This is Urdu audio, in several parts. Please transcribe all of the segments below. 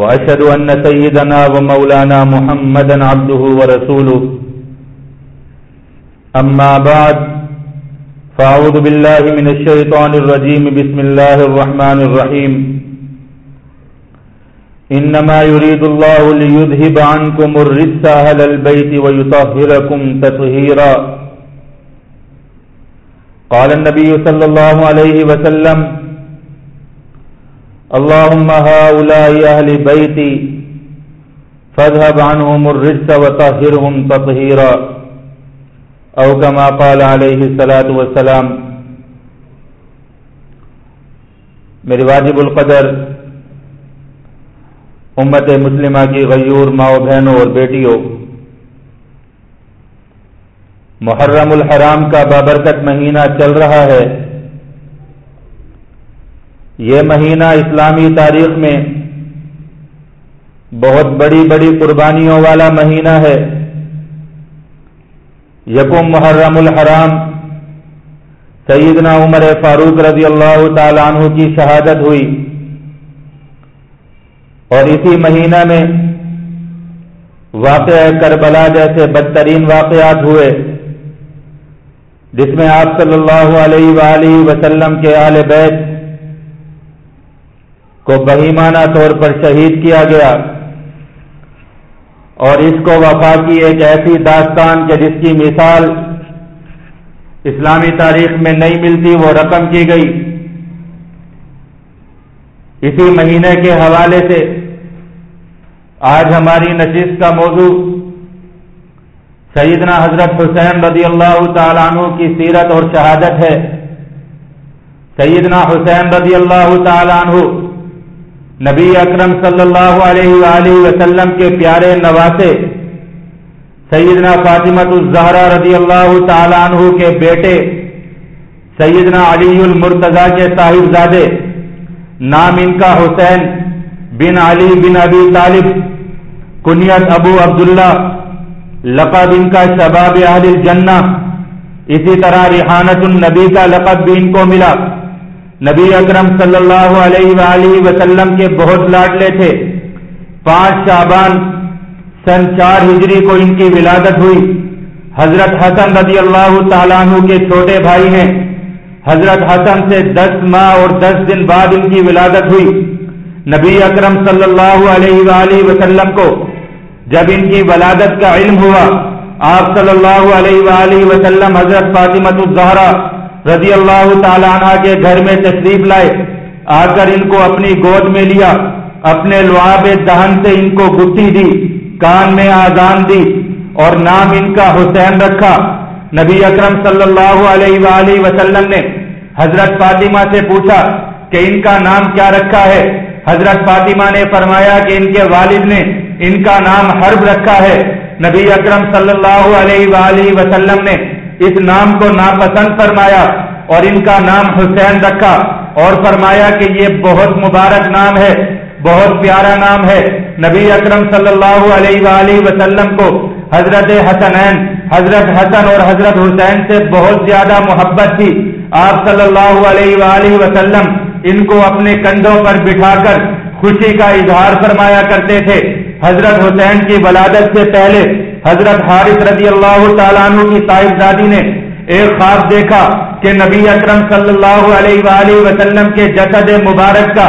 وأشهد أن سيدنا ومولانا محمدا عبده ورسوله. أما بعد، فأعوذ بالله من الشيطان الرجيم. بسم الله الرحمن الرحيم. إنما يريد الله ليذهب عنكم الرجس أهل البيت ويطهركم تطهيرا. قال النبي صلى الله عليه وسلم اللهم هؤلاء أهل بيتي فاذهب عنهم الرجس وطهرهم تطهيرا. او كما قال علیہ الصلاۃ والسلام، میری واجب القدر امت مسلمہ کی غیور ماؤ بہنوں اور بیٹیوں، محرم الحرام کا بابرکت مہینہ چل رہا ہے۔ یہ مہینہ اسلامی تاریخ میں بہت بڑی بڑی قربانیوں والا مہینہ ہے۔ یکم محرم الحرام، سیدنا عمر فاروق رضی اللہ تعالی عنہ کی شہادت ہوئی۔ اور اسی مہینہ میں واقع کربلا جیسے بدترین واقعات ہوئے، جس میں آپ صلی اللہ علیہ وآلہ وسلم کے آل بیت کو بہیمانہ طور پر شہید کیا گیا اور اس کو وفا کی ایک ایسی داستان کہ جس کی مثال اسلامی تاریخ میں نہیں ملتی، وہ رقم کی گئی۔ اسی مہینے کے حوالے سے آج ہماری نشست کا موضوع سیدنا حضرت حسین رضی اللہ تعالیٰ عنہ کی سیرت اور شہادت ہے۔ سیدنا حسین رضی اللہ تعالیٰ عنہ نبی اکرم صلی اللہ علیہ وآلہ وسلم کے پیارے نواسے سیدنا فاطمت الزہرا رضی اللہ تعالی عنہ کے بیٹے سیدنا علی المرتضی کے صاحبزادے، نام ان کا حسین بن علی بن ابی طالب، کنیت ابو عبداللہ، لقب ان کا شباب اہل الجنہ، اسی طرح ریحانت النبی کا لقب بھی ان کو ملا۔ نبی اکرم صلی اللہ علیہ وآلہ وسلم کے بہت لاڈلے تھے۔ پانچ شعبان سن چار ہجری کو ان کی ولادت ہوئی۔ حضرت حسن رضی اللہ تعالیٰ عنہ کے چھوٹے بھائی ہیں۔ حضرت حسن سے دس ماہ اور دس دن بعد ان کی ولادت ہوئی۔ نبی اکرم صلی اللہ علیہ وآلہ وسلم کو جب ان کی ولادت کا علم ہوا، آپ صلی اللہ علیہ وآلہ وسلم حضرت فاطمت الزہرا رضی اللہ تعالی عنہ کے گھر میں تشریف لائے، آ کر ان کو اپنی گود میں لیا، اپنے لعاب دہن سے ان کو گٹی دی، کان میں آزان دی اور نام ان کا حسین رکھا۔ نبی اکرم صلی اللہ علیہ وآلہ وسلم نے حضرت فاطمہ سے پوچھا کہ ان کا نام کیا رکھا ہے؟ حضرت فاطمہ نے فرمایا کہ ان کے والد نے ان کا نام حرب رکھا ہے۔ نبی اکرم صلی اللہ علیہ وآلہ وسلم نے اس نام کو ناپسند فرمایا اور ان کا نام حسین رکھا اور فرمایا کہ یہ بہت مبارک نام ہے، بہت پیارا نام ہے۔ نبی اکرم صلی اللہ علیہ وآلہ وسلم کو حضرت حسنین، حضرت حسن اور حضرت حسین سے بہت زیادہ محبت تھی۔ آپ صلی اللہ علیہ وآلہ وسلم ان کو اپنے کندھوں پر بٹھا کر خوشی کا اظہار فرمایا کرتے تھے۔ حضرت حسین کی ولادت سے پہلے حضرت حارث رضی اللہ تعالیٰ عنہ کی صاحبزادی نے ایک خواب دیکھا کہ نبی اکرم صلی اللہ علیہ وآلہ وسلم کے جسد مبارک کا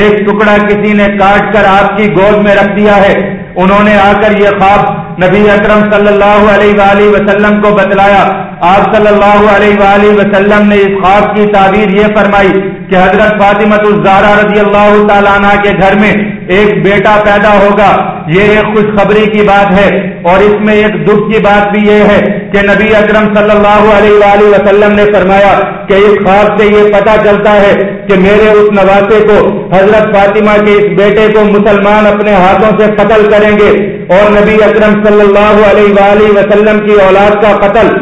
ایک ٹکڑا کسی نے کاٹ کر آپ کی گود میں رکھ دیا ہے۔ انہوں نے آ کر یہ خواب نبی اکرم صلی اللہ علیہ وآلہ وسلم کو بتلایا۔ آپ صلی اللہ علیہ وآلہ وسلم نے اس خواب کی تعبیر یہ فرمائی کہ حضرت فاطمت الزارا رضی اللہ تعالیٰ عنہ کے گھر میں ایک بیٹا پیدا ہوگا۔ یہ ایک خوشخبری کی بات ہے اور اس میں ایک دکھ کی بات بھی یہ ہے کہ نبی اکرم صلی اللہ علیہ وآلہ وسلم نے فرمایا کہ اس خواب سے یہ پتا چلتا ہے کہ میرے اس نواسے کو حضرت فاطمہ کے اس بیٹے کو مسلمان اپنے ہاتھوں سے قتل کریں گے اور نبی اکرم صلی اللہ علیہ وآلہ وسلم کی اولاد کا قتل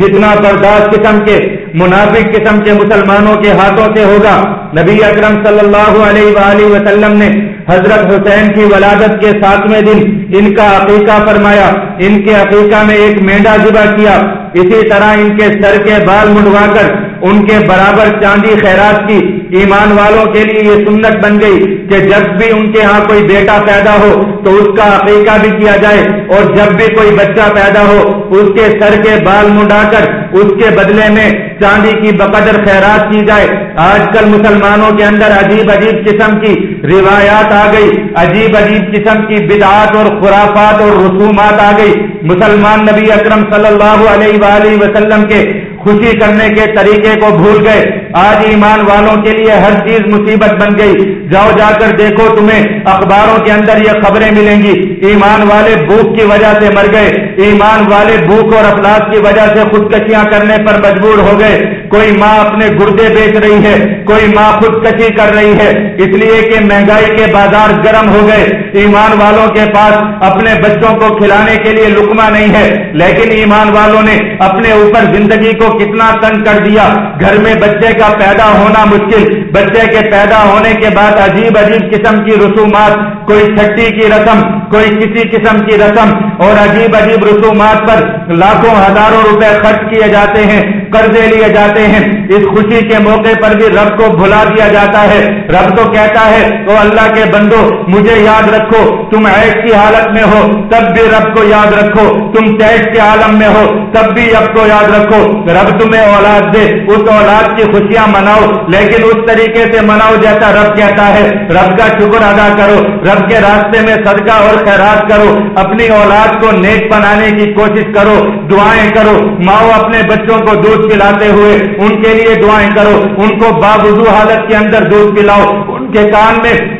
فتنہ برداشت قسم کے منافق قسم کے مسلمانوں کے ہاتھوں سے ہوگا۔ نبی اکرم صلی اللہ علیہ وآلہ وسلم نے حضرت حسین کی ولادت کے ساتویں دن ان کا عقیقہ فرمایا۔ ان کے عقیقہ میں ایک مینڈا ذبح کیا۔ اسی طرح ان کے سر کے بال منڈوا کر ان کے برابر چاندی خیرات کی۔ ایمان والوں کے لیے یہ سنت بن گئی کہ جب بھی ان کے ہاں کوئی بیٹا پیدا ہو تو اس کا عقیقہ بھی کیا جائے اور جب بھی کوئی بچہ پیدا ہو اس کے سر کے بال منڈا کر اس کے بدلے میں چاندی کی بقدر خیرات کی جائے۔ آج کل مسلمانوں کے اندر عجیب عجیب قسم کی روایات آ گئی۔ عجیب عجیب قسم کی بدعات اور خرافات اور رسومات آ گئی۔ مسلمان نبی اکرم صلی اللہ علیہ وآلہ وسلم کے خوشی کرنے کے طریقے کو بھول گئے۔ آج ایمان والوں کے لیے ہر چیز مصیبت بن گئی۔ جاؤ جا کر دیکھو تمہیں اخباروں کے اندر یہ خبریں ملیں گی۔ ایمان والے بھوک کی وجہ سے مر گئے۔ ایمان والے بھوک اور افلاس کی وجہ سے خودکشیاں کرنے پر مجبور ہو گئے۔ کوئی ماں اپنے گردے بیچ رہی ہے۔ کوئی ماں خودکشی کر رہی ہے۔ اس لیے کہ مہنگائی کے بازار گرم ہو گئے۔ ایمان والوں کے پاس اپنے بچوں کو کھلانے کے لیے لکما نہیں ہے۔ لیکن ایمان والوں نے اپنے اوپر زندگی کو کتنا تنگ کر دیا۔ گھر میں بچے کا پیدا ہونا مشکل، بچے کے پیدا ہونے کے بعد عجیب عجیب قسم کی رسومات، کوئی چھٹی کی رسم، کوئی کسی قسم کی رسم، اور عجیب عجیب رسومات پر لاکھوں ہزاروں روپے خرچ کیے جاتے ہیں۔ قرضے لیے جاتے ہیں۔ اس خوشی کے موقع پر بھی رب کو بھلا دیا جاتا ہے۔ رب تو کہتا ہے تو اللہ کے بندو، مجھے یاد رکھو، تم عیش کی حالت میں ہو، تب بھی رب کو یاد رکھو۔ تم تیش کے عالم میں ہو، تب بھی رب کو یاد رکھو۔ رب تمہیں اولاد دے، اس اولاد کی خوشیاں مناؤ۔ لیکن اس طریقے سے مناؤ جیسا رب کہتا ہے۔ رب کا شکر ادا کرو، رب کے راستے میں صدقہ اور خیرات کرو۔ اپنی اولاد کو نیک بنانے کی کوشش کرو، دعائیں کرو۔ ماؤ اپنے بچوں کو دودھ پلاتے ہوئے ان کے لیے دعائیں کرو، ان کو بابزو حالت کے اندر دودھ پلاؤ، ان کے کان میں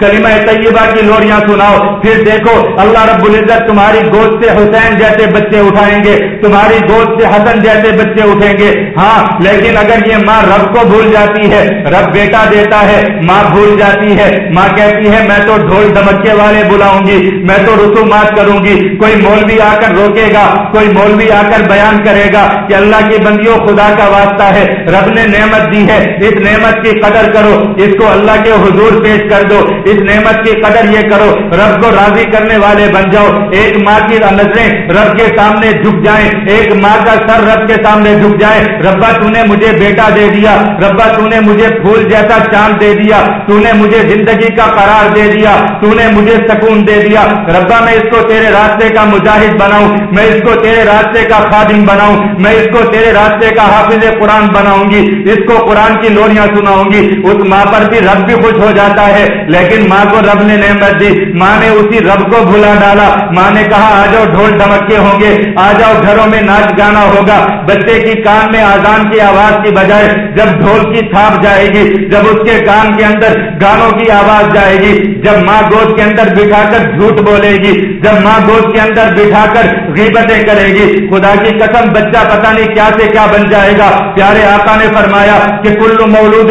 کلمہ طیبہ کی لوڑیاں سناؤ، پھر دیکھو، اللہ رب العزت تمہاری گود سے حسین جیسے بچے اٹھائیں گے، تمہاری گود سے حسن جیسے بچے اٹھیں گے۔ ہاں لیکن اگر یہ ماں رب کو بھول جاتی ہے، رب بیٹا دیتا ہے، ماں بھول جاتی ہے، ماں کہتی ہے، میں تو ڈھول دمکے والے بلاؤں گی، میں تو رسومات کروں گی۔ کوئی مولوی آ کر روکے گا، کوئی مولوی آ کر بیان کرے گا کہ اللہ کی بندیوں، خدا کا واسطہ ہے، رب نے نعمت دی ہے، اس نعمت کی قدر کرو، اس کو اللہ کے حضور پیش کر دو۔ اس نعمت کی قدر یہ کرو، رب کو راضی کرنے والے بن جاؤ۔ ایک ماں کی نظریں رب کے سامنے جھک جائیں۔ ایک ماں کا سر رب کے سامنے جھک جائے۔ ربا تو نے مجھے بیٹا دے دیا۔ ربا تو نے مجھے پھول جیسا چاند دے دیا۔ تو نے مجھے زندگی کا قرار دے دیا۔ تو نے مجھے سکون دے دیا۔ ربا میں اس کو تیرے راستے کا مجاہد بناؤں۔ میں اس کو تیرے راستے کا خادم بناؤں۔ میں اس کو تیرے راستے کا حافظ قرآن بناؤں گی۔ اس کو قرآن کی لوریاں سناؤں گی۔ اس ماں پر بھی رب بھی خوش ہو جاتا ہے۔ لیکن لیکن ماں کو رب نے نعمت دی۔ ماں نے اسی رب کو بھلا ڈالا۔ ماں نے کہا، آ جاؤ، ڈھول ڈمکے ہوں گے۔ آ جاؤ، گھروں میں ناچ گانا ہوگا۔ بچے کی کان میں آزان کی آواز کی بجائے جب ڈھول کی تھاپ جائے گی، جب اس کے کان کے اندر گانوں کی آواز جائے گی، جب ماں گود کے اندر بٹھا کر جھوٹ بولے گی، جب ماں گود کے اندر بٹھا کر غیبتیں کرے گی۔ خدا کی قسم، بچہ پتہ نہیں کیا سے کیا بن جائے گا۔ پیارے آقا نے فرمایا کہ کلو مولود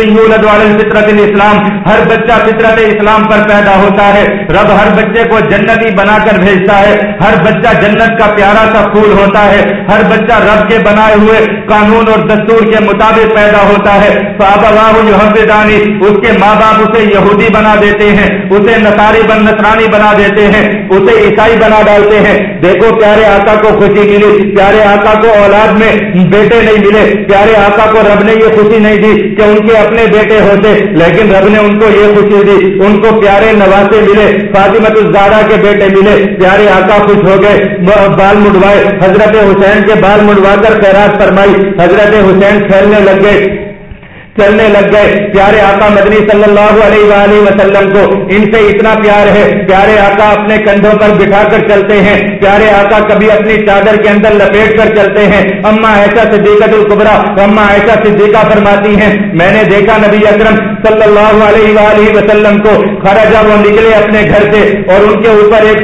فطرت اسلام ہر بچہ فطرت اسلام اسلام پر پیدا ہوتا ہے۔ رب ہر بچے کو جنتی بنا کر بھیجتا ہے۔ ہر بچہ جنت کا پیارا سا پھول ہوتا ہے۔ ہر بچہ رب کے بنائے ہوئے قانون اور دستور کے مطابق پیدا ہوتا ہے۔ دانی اس کے ماں باپ اسے یہودی بنا دیتے ہیں۔ اسے نساری بن نسرانی بنا دیتے ہیں۔ اسے عیسائی بنا ڈالتے ہیں۔ دیکھو پیارے آقا کو خوشی ملی۔ پیارے آقا کو اولاد میں بیٹے نہیں ملے۔ پیارے آقا کو رب نے یہ خوشی نہیں دی کہ ان کے اپنے بیٹے ہوتے، لیکن رب نے ان کو یہ خوشی دی۔ ان کو پیارے نوازے ملے فاطمت الزارا کے بیٹے ملے، پیارے آقا خوش ہو گئے بال مڈوائے حضرت حسین کے بال مڈوا کر خیرات فرمائی، حضرت حسین کھیلنے لگ گئے چلنے لگ گئے، پیارے آقا مدنی صلی اللہ علیہ وآلہ وسلم کو، ان سے اتنا پیار ہے، پیارے آقا اپنے کندھوں پر بٹھا کر چلتے ہیں، پیارے آقا کبھی اپنی چادر کے اندر لپیٹ کر چلتے ہیں، اما ایسا صدیقت القبرا اما ایسا صدیقہ فرماتی ہیں، میں نے دیکھا نبی اکرم صلی اللہ علیہ وآلہ وسلم کو خرجا وہ نکلے اپنے گھر سے اور ان کے اوپر ایک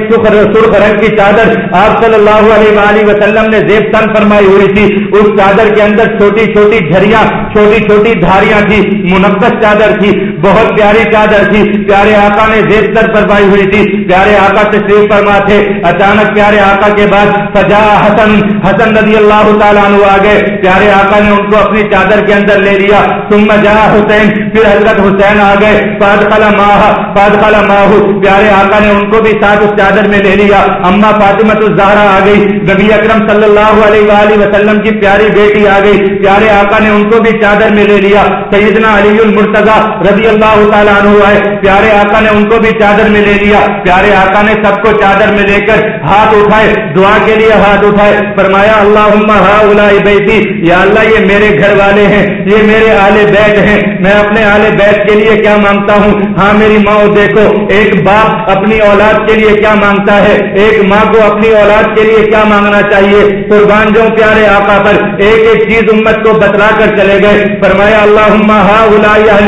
سرخ رنگ کی چادر آپ صلی اللہ علیہ وآلہ وسلم نے زیب تن فرمائی ہوئی تھی۔ اس چادر کے اندر چھوٹی چھوٹی جھریاں، چھوٹی چھوٹی دھار تھی منقص چادر تھی، بہت پیاری چادر تھی۔ پیارے آقا نے زیب سر پر پائی ہوئی تھی۔ پیارے آقا تشریف فرما تھے۔ اچانک پیارے آقا کے بعد سجا حسن حسن رضی اللہ تعالیٰ عنہ آ گئے۔ پیارے آقا نے ان کو اپنی چادر کے اندر لے لیا۔ ثم جا حسین، پھر حضرت حسین آ گئے پاد خلا ماہ پاد خلا ماہ پیارے آقا نے ان کو بھی ساتھ اس چادر میں لے لیا۔ اما فاطمت الزہرا آ گئی۔ نبی اکرم صلی اللہ علیہ وآلہ وسلم کی پیاری بیٹی آ گئی۔ پیارے آقا نے ان کو بھی چادر میں لے لیا۔ سیدنا علی المرتضی رضی اللہ تعالیٰ عنہ آئے۔ پیارے آقا نے ان کو بھی چادر میں لے لیا۔ پیارے آقا نے سب کو چادر میں لے کر ہاتھ اٹھائے۔ دعا کے لیے ہاتھ اٹھائے۔ فرمایا اللہ ہا بیتی، یا اللہ یہ میرے گھر والے ہیں، یہ میرے آلے بیت ہیں۔ میں اپنے آلے بیت کے لیے کیا مانگتا ہوں؟ ہاں میری ماں دیکھو، ایک باپ اپنی اولاد کے لیے کیا مانگتا ہے؟ ایک ماں کو اپنی اولاد کے لیے کیا مانگنا چاہیے؟ قربان جو پیارے آقا پر ایک ایک چیز امت کو بتلا کر چلے گئے۔ فرمایا اللہ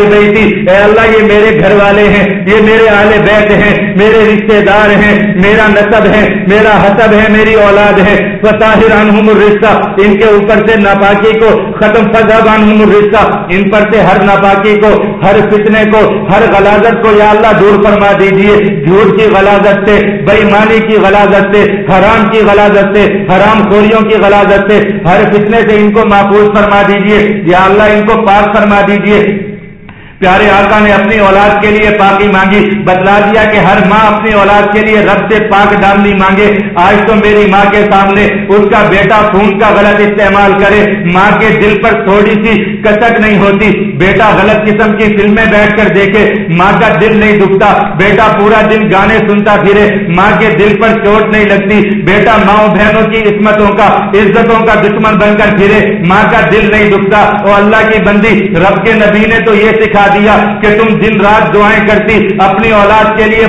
بیتی، اے اللہ، یہ میرے گھر والے ہیں، یہ میرے آل بیت ہیں، میرے رشتے دار ہیں، میرا نصب ہے میرا حسب ہے، میری اولاد ہے۔ عنہم الرشتہ ان کے اوپر سے ناپاکی کو ختم عنہم الرشتہ ان پر سے ہر ناپاکی کو ہر فتنے کو، ہر غلازت کو یا اللہ دور فرما دیجیے جھوٹ کی غلازت سے بےمانی کی غلازت سے، حرام کی غلازت سے، حرام خوریوں کی غلازت سے ہر فتنے سے ان کو محفوظ فرما دیجیے یا اللہ ان کو پاک فرما دیجیے پیارے آقا نے اپنی اولاد کے لیے پاکی مانگی، بتلا دیا کہ ہر ماں اپنی اولاد کے لیے رب سے پاک ڈالنی مانگے۔ آج تو میری ماں کے سامنے اس کا بیٹا خون کا غلط استعمال کرے۔ ماں کے دل پر تھوڑی سی کچک نہیں ہوتی۔ بیٹا غلط قسم کی فلمیں بیٹھ کر دیکھے۔ ماں کا دل نہیں دکھتا۔ بیٹا پورا دن گانے سنتا پھرے۔ ماں کے دل پر چوٹ نہیں لگتی۔ بیٹا ماؤں بہنوں کی عصمتوں کا، عزتوں کا دشمن بن کر پھرے۔ ماں کا دل نہیں دکھتا۔ اور اللہ کی بندی، رب کے نبی نے تو یہ سکھا دیا کہ تم دن رات دعائیں کرتی، اپنی اولاد کے لیے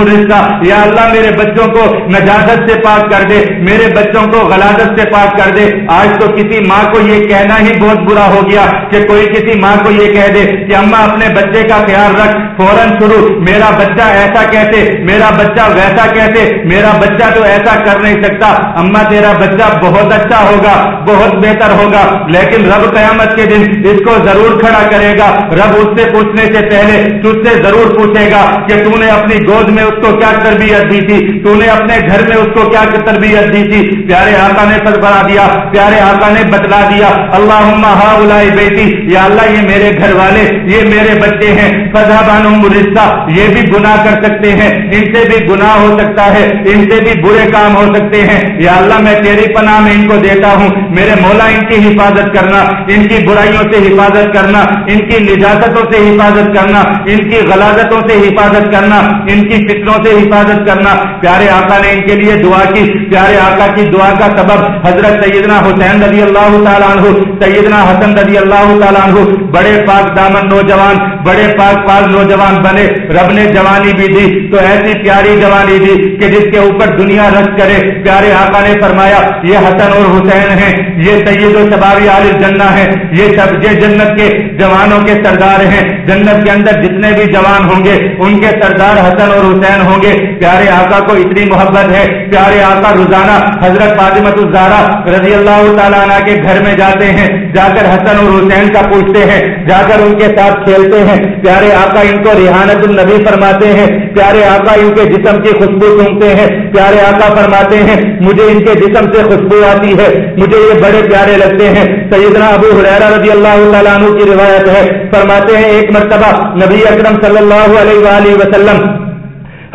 رشتہ یا اللہ، میرے بچوں کو نجازت سے پاک کر دے، میرے بچوں کو غلادت سے پاک کر دے۔ آج تو کسی ماں کو یہ کہنا ہی بہت برا ہو گیا کہ کوئی کسی ماں کو یہ کہہ دے کہ اما اپنے بچے کا خیال رکھ، فوراً شروع۔ میرا بچہ ایسا کہتے، میرا بچہ ویسا کہتے، میرا بچہ تو ایسا کر نہیں سکتا۔ اما تیرا بچہ بہت اچھا ہوگا، بہت بہتر ہوگا، لیکن رب قیامت کے دن اس کو ضرور کھڑا کرے گا۔ رب اس سے پوچھنے سے پہلے تجھ سے ضرور پوچھے گا کہ تو نے اپنی گود میں اس کو کیا تربیت دی تھی؟ تو نے اپنے گھر میں اس کو کیا تربیت دی تھی؟ پیارے آقا نے سربراہ دیا، پیارے آقا نے بتلا دیا اللہ ہا الائی بیٹی، یا اللہ یہ میرے گھر والے، یہ میرے بچے ہیں فضا بانو رشتہ یہ بھی گناہ کر سکتے ہیں، ان سے بھی گناہ ہو سکتا ہے، ان سے بھی برے کام ہو سکتے ہیں۔ یا اللہ میں تیری پناہ میں ان کو دیتا ہوں، میرے مولا ان کی حفاظت کرنا، ان کی برائیوں سے حفاظت کرنا، ان کی نجازت غلطوں سے حفاظت کرنا، ان کی غلازتوں سے حفاظت کرنا، ان کی فکروں سے حفاظت کرنا۔ پیارے آقا نے ان کے لیے دعا کی۔ پیارے آقا کی دعا کا سبب حضرت سیدنا حسین رضی اللہ تعالیٰ عنہ، سیدنا حسن رضی اللہ تعالیٰ عنہ۔ بڑے پاک دامن نوجوان، بڑے پاک پاک نوجوان بنے۔ رب نے جوانی بھی دی، تو ایسی پیاری جوانی دی کہ جس کے اوپر دنیا رس کرے۔ پیارے آقا نے فرمایا، یہ حسن اور حسین ہیں، یہ سید و شبابی عالم جنہ ہے یہ سب یہ جنت کے جوانوں کے سردار ہیں۔ جنت کے اندر جتنے بھی جوان ہوں گے، ان کے سردار حسن اور حسین ہوں گے۔ پیارے آقا کو اتنی محبت ہے۔ پیارے آقا روزانہ حضرت فاطمت الزارا رضی اللہ تعالیٰ عنہ کے گھر میں جاتے ہیں۔ جا کر حسن اور حسین کا پوچھتے ہیں۔ جا کر ان کے ساتھ کھیلتے ہیں۔ پیارے آقا ان کو ریحانت النبی فرماتے ہیں۔ پیارے آقا ان کے جسم کی خوشبو سونگتے ہیں۔ پیارے آقا فرماتے ہیں، مجھے ان کے جسم سے خوشبو آتی ہے۔ مجھے یہ بڑے پیارے لگتے ہیں۔ سیدنا ابو حریرہ رضی اللہ تعالیٰ عنہ کی روایت ہے، فرماتے ہیں، ایک مرتبہ نبی اکرم صلی اللہ علیہ وآلہ وسلم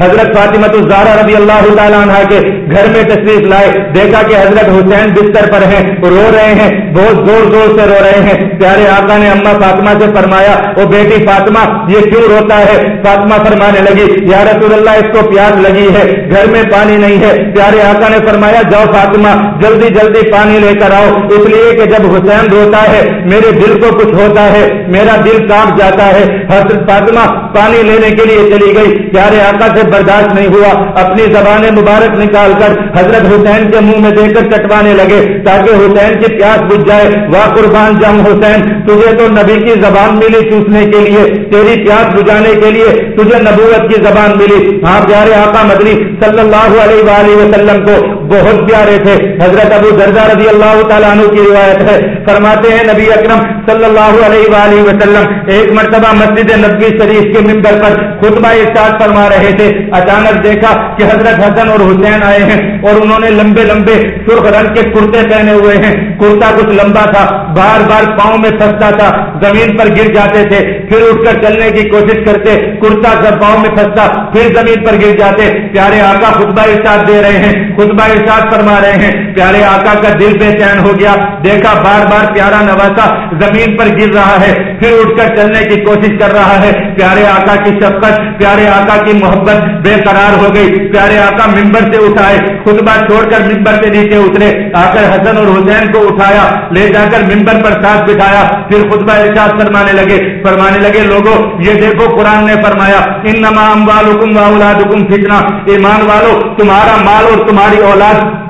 حضرت فاطمت الزارہ رضی اللہ تعالیٰ عنہ کے گھر میں تشریف لائے، دیکھا کہ حضرت حسین بستر پر ہیں، رو رہے ہیں، بہت زور زور سے رو رہے ہیں۔ پیارے آقا نے اما فاطمہ سے فرمایا وہ بیٹی فاطمہ، یہ کیوں روتا ہے؟ فاطمہ فرمانے لگی، یا رسول اللہ، اس کو پیاس لگی ہے، گھر میں پانی نہیں ہے۔ پیارے آقا نے فرمایا، جاؤ فاطمہ، جلدی جلدی پانی لے کر آؤ۔ اس لیے کہ جب حسین روتا ہے، میرے دل کو کچھ ہوتا ہے، میرا دل کاٹ جاتا ہے۔ حضرت فاطمہ پانی لینے کے لیے چلی گئی۔ پیارے آقا سے برداشت نہیں ہوا، اپنی زبان مبارک نکال کر حضرت حسین کے منہ میں دے کر چٹوانے لگے تاکہ حسین کی پیاس بجھ جائے۔ واہ قربان جنگ حسین، تجھے تو نبی کی زبان ملی چوسنے کے لیے، تیری پیاس بجانے کے لیے تجھے نبوت کی زبان ملی۔ ہاں پیارے آقا مدنی، صلی اللہ علیہ وآلہ وسلم کو بہت پیارے تھے۔ حضرت ابو دردا رضی اللہ تعالیٰ عنہ کی روایت ہے۔ فرماتے ہیں، نبی اکرم صلی اللہ علیہ وآلہ وسلم ایک مرتبہ مسجد نبی شریف کے ممبر پر خطبہ ارشاد فرما رہے تھے۔ اچانک دیکھا کہ حضرت حسن اور حسین آئے ہیں اور انہوں نے لمبے لمبے سرخ رنگ کے کرتے پہنے ہوئے ہیں۔ کرتا کچھ لمبا تھا، بار بار پاؤں میں پھنستا تھا، زمین پر گر جاتے تھے، پھر اٹھ کر چلنے کی کوشش کرتے، کرتا جب پاؤں میں پھنستا، پھر زمین پر گر جاتے۔ پیارے آقا خطبہ ارشاد دے رہے ہیں، خطبہ ارشاد فرما رہے ہیں۔ پیارے آقا کا دل بے چین ہو گیا۔ دیکھا، بار بار پیارا نواسا زمین پر گر رہا ہے۔ پھر اٹھ کر چلنے کی کوشش کر رہا ہے۔ پیارے آقا کی شفقت، پیارے آقا کی محبت بے قرار ہو گئی۔ پیارے آقا ممبر سے اٹھائے۔ خطبہ چھوڑ کر ممبر سے نیچے اترے۔ آ کر حسن اور حسین کو اٹھایا۔ لے جا کر ممبر پر ساتھ بٹھایا۔ پھر خطبہ ارشاد فرمانے لگے۔ فرمانے لگے لوگوں یہ دیکھو، قرآن نے فرمایا ان نما اموالکم واولادکم فتنہ۔ ایمان والو، تمہارا مال اور تمہاری اولاد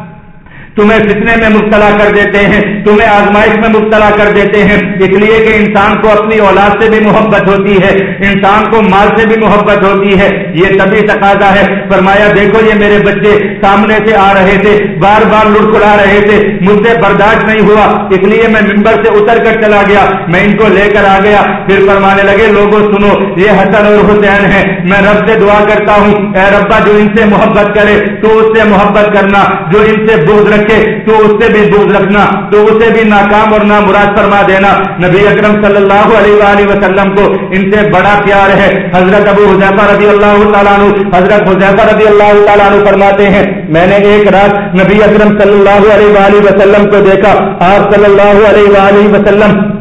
تمہیں فتنے میں مبتلا کر دیتے ہیں، تمہیں آزمائش میں مبتلا کر دیتے ہیں۔ اس لیے کہ انسان کو اپنی اولاد سے بھی محبت ہوتی ہے، انسان کو مال سے بھی محبت ہوتی ہے۔ یہ تبھی تقاضا ہے۔ فرمایا، دیکھو، یہ میرے بچے سامنے سے آ رہے تھے، بار بار لڑکڑا رہے تھے، مجھ سے برداشت نہیں ہوا۔ اس لیے میں ممبر سے اتر کر چلا گیا۔ میں ان کو لے کر آ گیا۔ پھر فرمانے لگے لوگوں سنو، یہ حسن اور حسین ہے۔ میں رب سے دعا کرتا ہوں، اے ربا، جو ان سے محبت کرے، تو اس سے محبت کرنا، جو ان سے بوجھ رکھ رکھے تو اس سے بھی دور رکھنا، تو اسے بھی ناکام اور نہ مراد فرما دینا۔ نبی اکرم صلی اللہ علیہ وآلہ وسلم کو ان سے بڑا پیار ہے۔ حضرت ابو حضیفہ رضی اللہ تعالیٰ حضرت حضیفہ رضی اللہ تعالیٰ فرماتے ہیں، میں نے ایک رات نبی اکرم صلی اللہ علیہ وآلہ وسلم کو دیکھا۔ آپ صلی اللہ علیہ وآلہ وسلم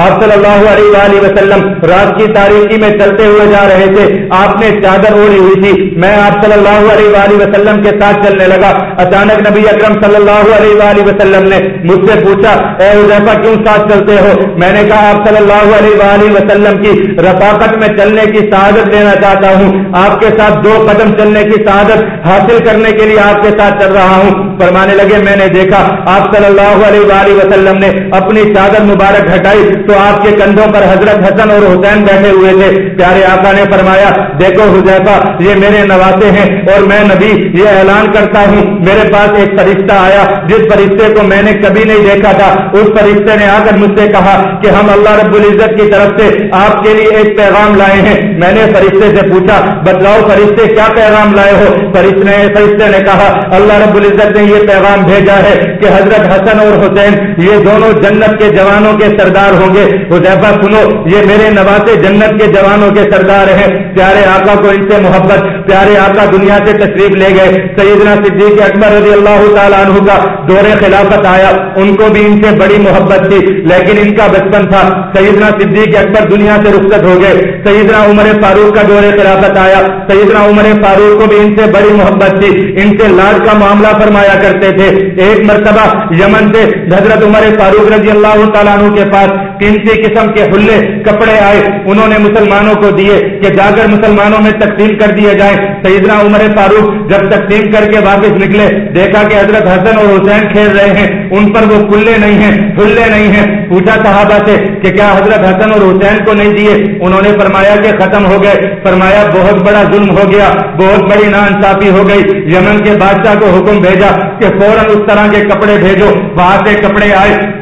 آپ صلی اللہ علیہ وآلہ وسلم رات کی تاریخی میں چلتے ہوئے جا رہے تھے، آپ نے چادر اوڑی ہوئی تھی۔ میں آپ صلی اللہ علیہ وآلہ وسلم کے ساتھ چلنے لگا۔ اچانک نبی اکرم صلی اللہ علیہ وآلہ وسلم نے مجھ سے پوچھا، اے حضیفہ کیوں ساتھ چلتے ہو؟ میں نے کہا، آپ صلی اللہ علیہ وآلہ وسلم کی رفاقت میں چلنے کی سعادت لینا چاہتا ہوں۔ آپ کے ساتھ دو قدم چلنے کی سعادت حاصل کرنے کے لیے آپ کے ساتھ چل رہا ہوں۔ فرمانے لگے، میں نے دیکھا، آپ صلی اللہ علیہ وآلہ وسلم نے اپنی چادر مبارک ہٹائی تو آپ کے کندھوں پر حضرت حسن اور حسین بیٹھے ہوئے تھے۔ پیارے آقا نے فرمایا، دیکھو حضیفہ یہ میرے نواسے ہیں اور میں نبی، یہ اعلان کرتا ہوں، میرے پاس ایک فرشتہ آیا، جس فرشتے کو میں نے کبھی نہیں دیکھا تھا۔ اس فرشتے نے آ کر مجھ سے کہا کہ ہم اللہ رب العزت کی طرف سے آپ کے لیے ایک پیغام لائے ہیں۔ میں نے فرشتے سے پوچھا، بتلاؤ فرشتے کیا پیغام لائے ہو؟ فرشتے نے کہا، اللہ رب العزت نے یہ پیغام بھیجا ہے کہ حضرت حسن اور حسین یہ دونوں جنت کے جوانوں کے سردار ہوں گے۔ حذیفہ، سنو، یہ میرے نواسے جنت کے جوانوں کے سردار ہیں۔ پیارے آقا کو ان سے محبت، پیارے آقا دنیا سے تشریف لے گئے۔ سیدنا صدیق اکبر رضی اللہ تعالیٰ عنہ کا دور خلافت آیا۔ ان کو بھی ان سے بڑی محبت تھی، لیکن ان کا بچپن تھا۔ سیدنا صدیق اکبر دنیا سے رخصت ہو گئے۔ سیدنا عمر فاروق کا دور خلافت آیا۔ سیدنا عمر فاروق کو بھی ان سے بڑی محبت تھی۔ ان سے لاڈ کا معاملہ فرمایا۔ کرتے تھے۔ ایک مرتبہ یمن سے حضرت عمر فاروق رضی اللہ تعالیٰ عنہ کے پاس قیمتی قسم کے حلے کپڑے آئے۔ انہوں نے مسلمانوں کو دیے کہ جا کر مسلمانوں میں تقسیم کر دیے جائیں۔ سیدنا عمر فاروق جب تقسیم کر کے واپس نکلے، دیکھا کہ حضرت حسن اور حسین کھیل رہے ہیں۔ ان پر وہ کلے نہیں ہیں کھلے نہیں ہیں۔ پوچھا صحابہ سے کہ کیا حضرت حسن اور حسین کو نہیں دیے؟ انہوں نے فرمایا کہ ختم ہو گئے۔ فرمایا، بہت بڑا ظلم ہو گیا، بہت بڑی نا انصافی ہو گئی۔ یمن کے بادشاہ کو حکم بھیجا۔ کہ فوراً اس طرح کے کپڑے بھیجو وہاں سے کپڑے آئے۔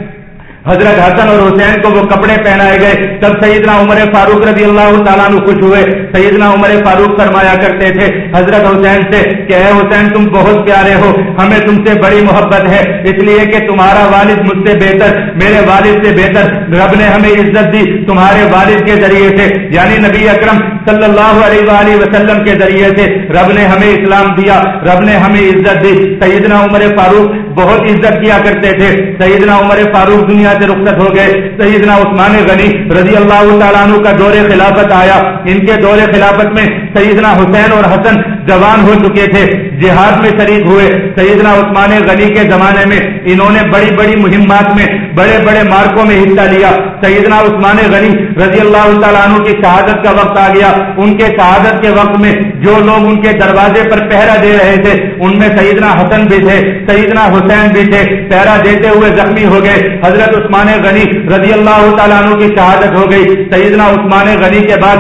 حضرت حسن اور حسین کو وہ کپڑے پہنائے گئے۔ تب سیدنا عمر فاروق رضی اللہ تعالیٰ خوش ہوئے۔ سیدنا عمر فاروق فرمایا کرتے تھے، حضرت حسین سے کہ اے حسین، تم بہت پیارے ہو، ہمیں تم سے بڑی محبت ہے، اس لیے کہ تمہارا والد مجھ سے بہتر، میرے والد سے بہتر، رب نے ہمیں عزت دی، تمہارے والد کے ذریعے سے یعنی نبی اکرم صلی اللہ علیہ وآلہ وسلم کے ذریعے سے رب نے ہمیں اسلام دیا، رب نے ہمیں عزت دی۔ سیدنا عمر فاروق بہت عزت کیا کرتے تھے۔ سیدنا عمر فاروق دنیا سے رخصت ہو گئے۔ سیدنا عثمان غنی رضی اللہ تعالیٰ عنہ کا دور خلافت آیا۔ ان کے دور خلافت میں سیدنا حسین اور حسن جوان ہو چکے تھے۔ جہاد میں شریک ہوئے۔ سیدنا عثمان غنی کے زمانے میں انہوں نے بڑی بڑی مہمات میں بڑے بڑے مارکوں میں حصہ لیا۔ سیدنا عثمان غنی رضی اللہ تعالیٰ عنہ کی شہادت کا وقت آ گیا۔ ان کے شہادت کے وقت میں جو لوگ ان کے دروازے پر پہرا دے رہے تھے، ان میں سیدنا حسن بھی تھے۔ سیدنا حسین بھی تھے پہرا دیتے ہوئے زخمی ہو گئے۔ حضرت عثمان غنی رضی اللہ تعالیٰ عنہ کی شہادت ہو گئی۔ سیدنا عثمان غنی کے بعد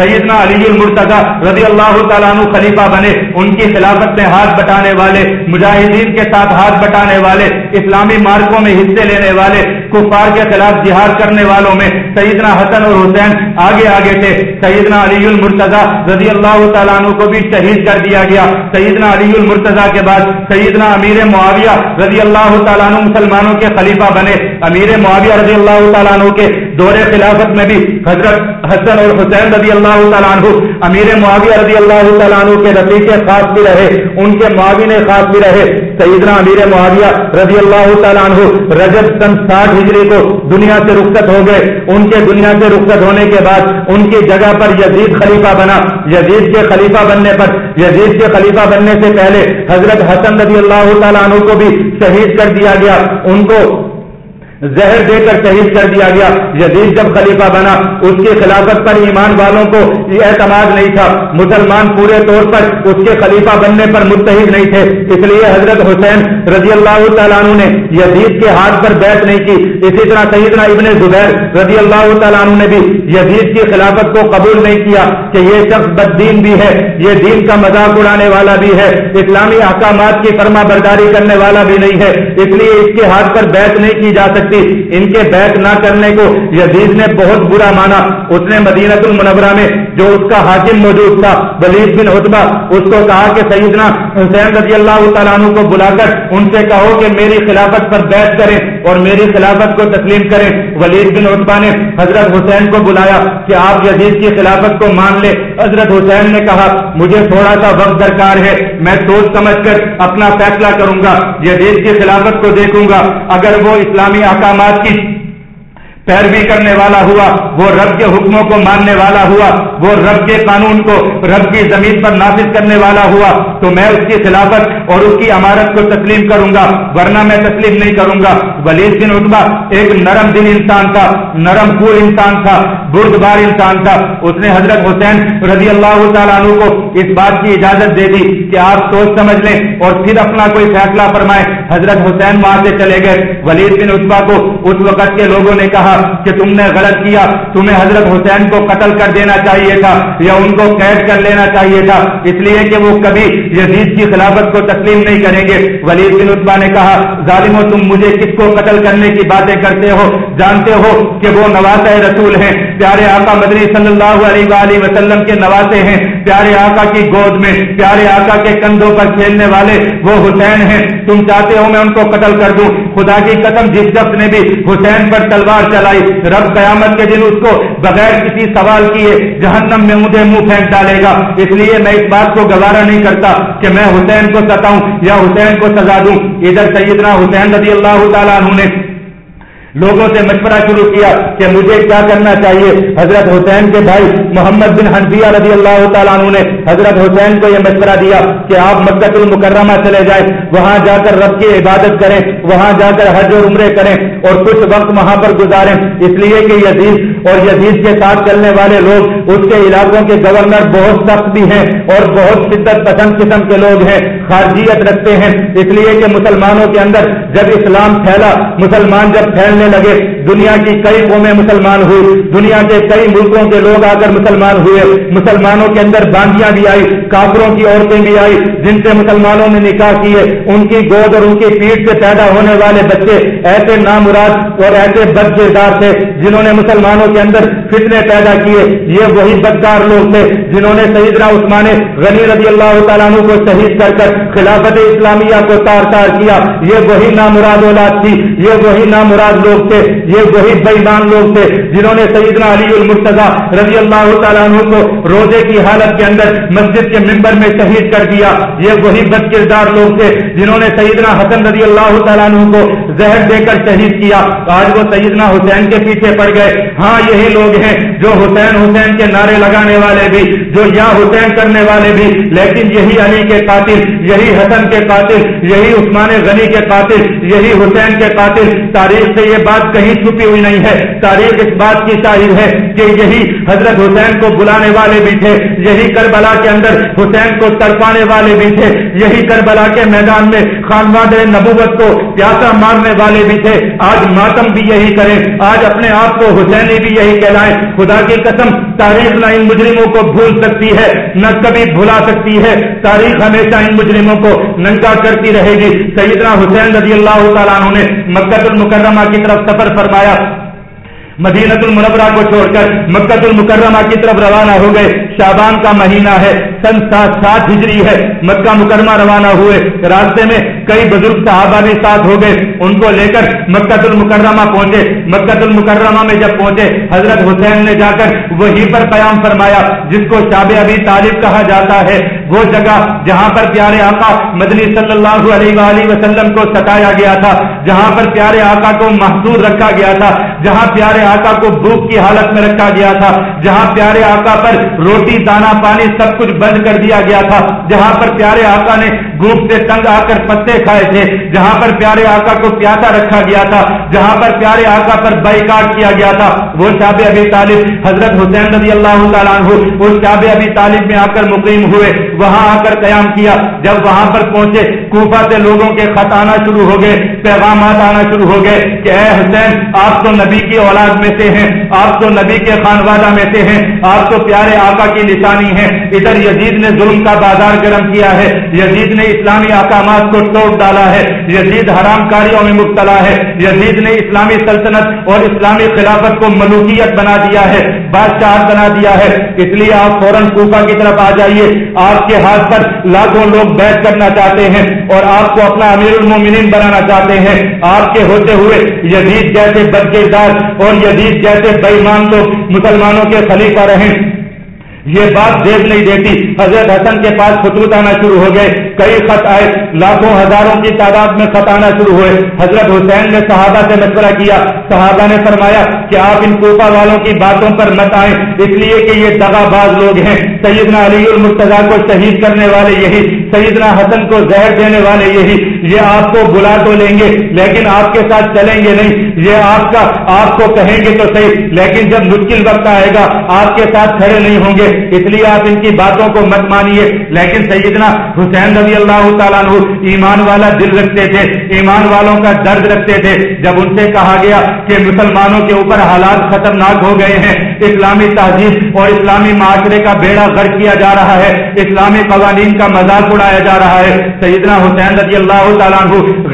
سیدنا علی المرتضی رضی اللہ تعالیٰ عنہ خلیفہ بنے۔ ان کی خلافت میں ہاتھ بٹانے والے، مجاہدین کے ساتھ ہاتھ بٹانے والے، اسلامی مارکوں میں حصے لینے والے کفار کے خلاف جہاد کرنے والوں میں سیدنا حسن اور حسین آگے آگے تھے۔ سیدنا علی المرتضی رضی اللہ تعالیٰ عنہ کو بھی شہید کر دیا گیا۔ سیدنا علی المرتضی کے بعد سیدنا امیر معاویہ رضی اللہ تعالیٰ عنہ مسلمانوں کے خلیفہ بنے۔ امیر معاویہ رضی اللہ تعالیٰ عنہ کے دور خلافت میں بھی حضرت حسن اور حسین رضی اللہ تعالیٰ عنہ، امیر معاویہ رضی اللہ تعالیٰ عنہ کے رفیق خاص بھی رہے۔ ان کے معاون خاص بھی رہے۔ سیدنا امیر معاویہ رضی اللہ تعالیٰ عنہ رجب سن ساٹھ ہجری کو دنیا سے رخصت ہو گئے۔ ان کے دنیا سے رخصت ہونے کے بعد ان کی جگہ پر یزید خلیفہ بنا۔ یزید کے خلیفہ بننے پر یزید کے خلیفہ بننے سے پہلے حضرت حسن رضی اللہ تعالیٰ عنہ کو بھی شہید کر دیا گیا۔ ان کو زہر دے کر شہید کر دیا گیا۔ یزید جب خلیفہ بنا، اس کی خلافت پر ایمان والوں کو اعتماد نہیں تھا۔ مسلمان پورے طور پر اس کے خلیفہ بننے پر متحد نہیں تھے۔ اس لیے حضرت حسین رضی اللہ تعالیٰ عنہ نے یزید کے ہاتھ پر بیعت نہیں کی۔ اسی طرح سیدنا ابن زبیر رضی اللہ تعالیٰ عنہ نے بھی یزید کی خلافت کو قبول نہیں کیا کہ یہ شخص بد دین بھی ہے، یہ دین کا مذاق اڑانے والا بھی ہے، اسلامی احکامات کی فرما برداری کرنے والا بھی نہیں ہے۔ اس لیے اس کے ہاتھ پر بیعت نہیں کی جا سکتی سکتی ان کے بیت نہ کرنے کو یزید نے بہت برا مانا۔ اس نے مدینت المنورہ میں جو اس کا حاکم موجود تھا، ولید بن اتبا اس کو کہا کہ سیدنا حسین رضی اللہ تعالیٰ عنہ کو بلا کر ان سے کہو کہ میری خلافت پر بیت کریں اور میری خلافت کو تسلیم کریں۔ ولید بن اتبا نے حضرت حسین کو بلایا کہ آپ یزید کی خلافت کو مان لے حضرت حسین نے کہا، مجھے تھوڑا سا وقت درکار ہے، میں سوچ سمجھ کر اپنا فیصلہ کروں گا، یزید کی خلافت کو دیکھوں گا۔ اگر وہ اسلامی احکامات کی پیروی کرنے والا ہوا، وہ رب کے حکموں کو ماننے والا ہوا، وہ رب کے قانون کو، رب کی زمین پر نافذ کرنے والا ہوا۔ تو میں اس کی خلافت اور اس کی عمارت کو تسلیم کروں گا، ورنہ میں تسلیم نہیں کروں گا۔ ولید بن اتبا ایک نرم دل انسان تھا، نرم پور انسان تھا بردبار انسان تھا۔ اس نے حضرت حسین رضی اللہ تعالیٰ عنہ کو اس بات کی اجازت دے دی کہ آپ سوچ سمجھ لیں اور پھر اپنا کوئی فیصلہ فرمائے حضرت حسین وہاں سے چلے گئے۔ ولید بن اتبا کو اس وقت کے لوگوں نے کہا کہ تم نے غلط کیا، تمہیں حضرت حسین کو قتل کر دینا چاہیے تھا یا ان کو قید کر لینا چاہیے تھا۔ اس لیے کہ وہ کبھی یزید کی خلافت کو تسلیم نہیں کریں گے۔ ولید بن اتبا نے کہا، ظالمو، تم مجھے کس کو قتل کرنے کی باتیں کرتے ہو؟ جانتے ہو کہ وہ نواز رسول ہیں۔ پیارے آقا مدنی صلی اللہ علیہ وآلہ وسلم کے نواسے ہیں۔ پیارے آقا کی گود میں، پیارے آقا کے کندھوں پر کھیلنے والے وہ حسین ہیں۔ تم چاہتے ہو میں ان کو قتل کر دوں؟ خدا کی قسم جس شخص نے بھی حسین پر تلوار چلائی، رب قیامت کے دن اس کو بغیر کسی سوال کیے جہنم میں مجھے منہ پھینک ڈالے گا۔ اس لیے میں اس بات کو گوارا نہیں کرتا کہ میں حسین کو ستاؤں یا حسین کو سزا دوں۔ ادھر سیدنا حسین رضی اللہ تعالیٰ عنہ نے لوگوں سے مشورہ شروع کیا کہ مجھے کیا کرنا چاہیے؟ حضرت حسین کے بھائی محمد بن حنفیہ رضی اللہ تعالیٰ عنہ نے حضرت حسین کو یہ مشورہ دیا کہ آپ مکت المکرمہ چلے جائیں، وہاں جا کر رب کی عبادت کریں، وہاں جا کر حج و عمرے کریں اور کچھ وقت وہاں پر گزاریں۔ اس لیے کہ یزید اور یزید کے ساتھ چلنے والے لوگ اس کے علاقوں کے گورنر بہت سخت بھی ہیں اور بہت شدت پسند قسم کے لوگ ہیں، خارجیت رکھتے ہیں۔ اس لیے کہ مسلمانوں کے اندر جب اسلام پھیلا، مسلمان جب پھیلنے لگے، دنیا کی کئی قومیں مسلمان ہوئی دنیا کے کئی ملکوں کے لوگ آ کر مسلمان ہوئے۔ مسلمانوں کے اندر باندیاں بھی آئی کافروں کی عورتیں بھی آئی جن سے مسلمانوں نے نکاح کیے ان کی گود اور ان کی پیٹ سے پیدا ہونے والے بچے ایسے نامراد اور ایسے بد کردار تھے جنہوں نے مسلمانوں کے اندر فتنے پیدا کیے۔ یہ وہی بدکار لوگ تھے جنہوں نے سیدنا عثمان غنی رضی اللہ تعالیٰ عنہ کو شہید کر کر خلافت اسلامیہ کو تار تار کیا۔ یہ وہی نامراد اولاد تھی، یہ وہی نامراد لوگ تھے، یہ وہی بےمان لوگ تھے جنہوں نے سیدنا علی المرتضی رضی اللہ تعالیٰ عنہ کو روزے کی حالت کے اندر مسجد کے ممبر میں شہید کر دیا۔ یہ وہی بد کردار لوگ تھے جنہوں نے سیدنا حسن رضی اللہ تعالیٰ عنہ کو زہر دے کر شہید کیا۔ آج وہ سیدنا حسین کے پیچھے پڑ گئے۔ ہاں یہی لوگ ہیں جو حسین حسین کے نعرے لگانے والے بھی، جو یا حسین کرنے والے بھی۔ لیکن یہی علی کے قاتل، یہی حسن کے قاتل، یہی عثمان غنی کے قاتل، یہی حسین کے قاتل۔ تاریخ سے یہ بات کہیں چھپی ہوئی نہیں ہے۔ تاریخ اس بات کی شاہد ہے کہ یہی حضرت حسین کو بلانے والے بھی تھے۔ یہی کربلا کے اندر حسین کو تڑپانے والے بھی تھے۔ یہی کربلا کے میدان میں خانواد نبوت کو پیاسا مارنے والے بھی تھے۔ آج ماتم بھی یہی کریں۔ آج اپنے آپ کو حسینی بھی یہی کہلائیں۔ خدا کی قسم، تاریخ نہ ان مجرموں کو بھول سکتی ہے، نہ کبھی بھلا سکتی ہے۔ تاریخ ہمیشہ ان مجرموں کو ننگا کرتی رہے گی۔ سیدنا حسین رضی اللہ تعالیٰ عنہ نے مکت المکرمہ کی طرف سفر فرمایا۔ مدینت المنورہ کو چھوڑ کر مکت المکرمہ کی طرف روانہ ہو گئے۔ شابان کا مہینہ ہے، سن سات سات ہجری ہے۔ مکہ مکرمہ روانہ ہوئے۔ راستے میں کئی بزرگ صحابہ بھی ساتھ ہو گئے۔ ان کو لے کر مکت المکرمہ پہنچے۔ مکت المکرمہ میں جب پہنچے، حضرت حسین نے جا کر وہیں پر قیام فرمایا، جس کو شاب ابھی طالب کہا جاتا ہے۔ وہ جگہ جہاں پر پیارے آقا مدنی صلی اللہ علیہ وآلہ وسلم کو ستایا گیا تھا، جہاں پر پیارے آقا کو محدود رکھا گیا تھا، جہاں پیارے آقا کو بھوک کی حالت میں رکھا گیا تھا، جہاں پیارے آقا پر روٹی، دانا، پانی، سب کچھ بند کر دیا گیا تھا۔ جہاں پر پیارے آقا نے بھوک سے تنگ آ کر پتے کھائے تھے۔ جہاں پر پیارے آقا کو پیاسا رکھا گیا تھا، جہاں پر پیارے آقا پر بائیکاٹ کیا گیا تھا، وہ شاب ابھی طالب، حضرت حسین رضی اللہ تعالیٰ عنہ اس شاب ابھی طالب میں آ کر مقیم ہوئے۔ وہاں آ کر قیام کیا۔ جب وہاں پر پہنچے، کوفہ سے لوگوں کے خط آنا شروع ہو گئے، پیغامات آنا شروع ہو گئے کہ اے حسین، آپ تو نبی کی اولاد میں سے ہیں، آپ تو نبی کے خانوادہ میں سے ہیں، آپ تو پیارے آقا کی نشانی ہیں۔ ادھر یزید نے ظلم کا بازار گرم کیا ہے۔ یزید نے اسلامی احکامات کو توڑ ڈالا ہے۔ یزید حرام کاریوں میں مبتلا ہے۔ یزید نے اسلامی سلطنت اور اسلامی خلافت کو ملوکیت بنا دیا ہے بادشاہ بنا دیا ہے۔ اس لیے آپ فوراً کوفہ کی طرف آ جائیے۔ آپ کے ہاتھ پر لاکھوں لوگ بیٹھ کرنا چاہتے ہیں اور آپ کو اپنا امیر المومنین بنانا چاہتے ہیں۔ آپ کے ہوتے ہوئے یزید جیسے بدکردار اور یزید جیسے بےمان تو مسلمانوں کے خلیفہ رہیں۔ یہ بات دیکھ نہیں دیتی۔ حضرت حسن کے پاس خطوط آنا شروع ہو گئے۔ کئی خط آئے۔ لاکھوں ہزاروں کی تعداد میں خط آنا شروع ہوئے۔ حضرت حسین نے صحابہ سے مشورہ کیا۔ صحابہ نے فرمایا کہ آپ ان کوپا والوں کی باتوں پر مت آئیں۔ اس لیے کہ یہ دغا باز لوگ ہیں۔ سیدنا علی المرتضی کو شہید کرنے والے یہی سیدنا حسن کو زہر دینے والے یہی، یہ آپ کو بلا تو لیں گے لیکن آپ کے ساتھ چلیں گے نہیں۔ یہ آپ کا، آپ کو کہیں گے تو صحیح، لیکن جب مشکل وقت آئے گا، آپ کے ساتھ کھڑے نہیں ہوں گے۔ اس لیے آپ ان کی باتوں کو مت مانیے۔ لیکن سیدنا حسین رضی اللہ تعالیٰ عنہ ایمان والا دل رکھتے تھے، ایمان والوں کا درد رکھتے تھے۔ جب ان سے کہا گیا کہ مسلمانوں کے اوپر حالات خطرناک ہو گئے ہیں، اسلامی تہذیب اور اسلامی معاشرے کا بیڑا غرق کیا جا رہا ہے، اسلامی قوانین کا مذاق اڑایا جا رہا ہے۔ سیدنا حسین رضی اللہ تعالیٰ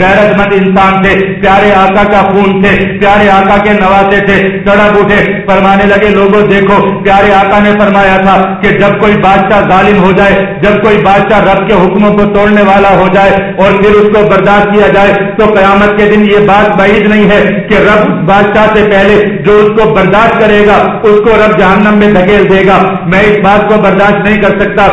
غیرت مند انسان تھے، پیارے آقا کا خون تھے، پیارے آقا کے نوازے تھے سڑک اٹھے فرمانے لگے لوگوں دیکھو، پیارے آقا نے فرمایا تھا کہ جب کوئی بادشاہ ظالم ہو جائے، جب کوئی بادشاہ رب کے حکموں کو توڑنے والا ہو جائے اور پھر اس کو برداشت کیا جائے، تو قیامت کے دن یہ بات بعید نہیں ہے کہ رب بادشاہ سے پہلے جو اس کو برداشت کرے گا، اس کو رب جہنم میں دھکیل دے گا۔ میں اس بات کو برداشت نہیں کر سکتا۔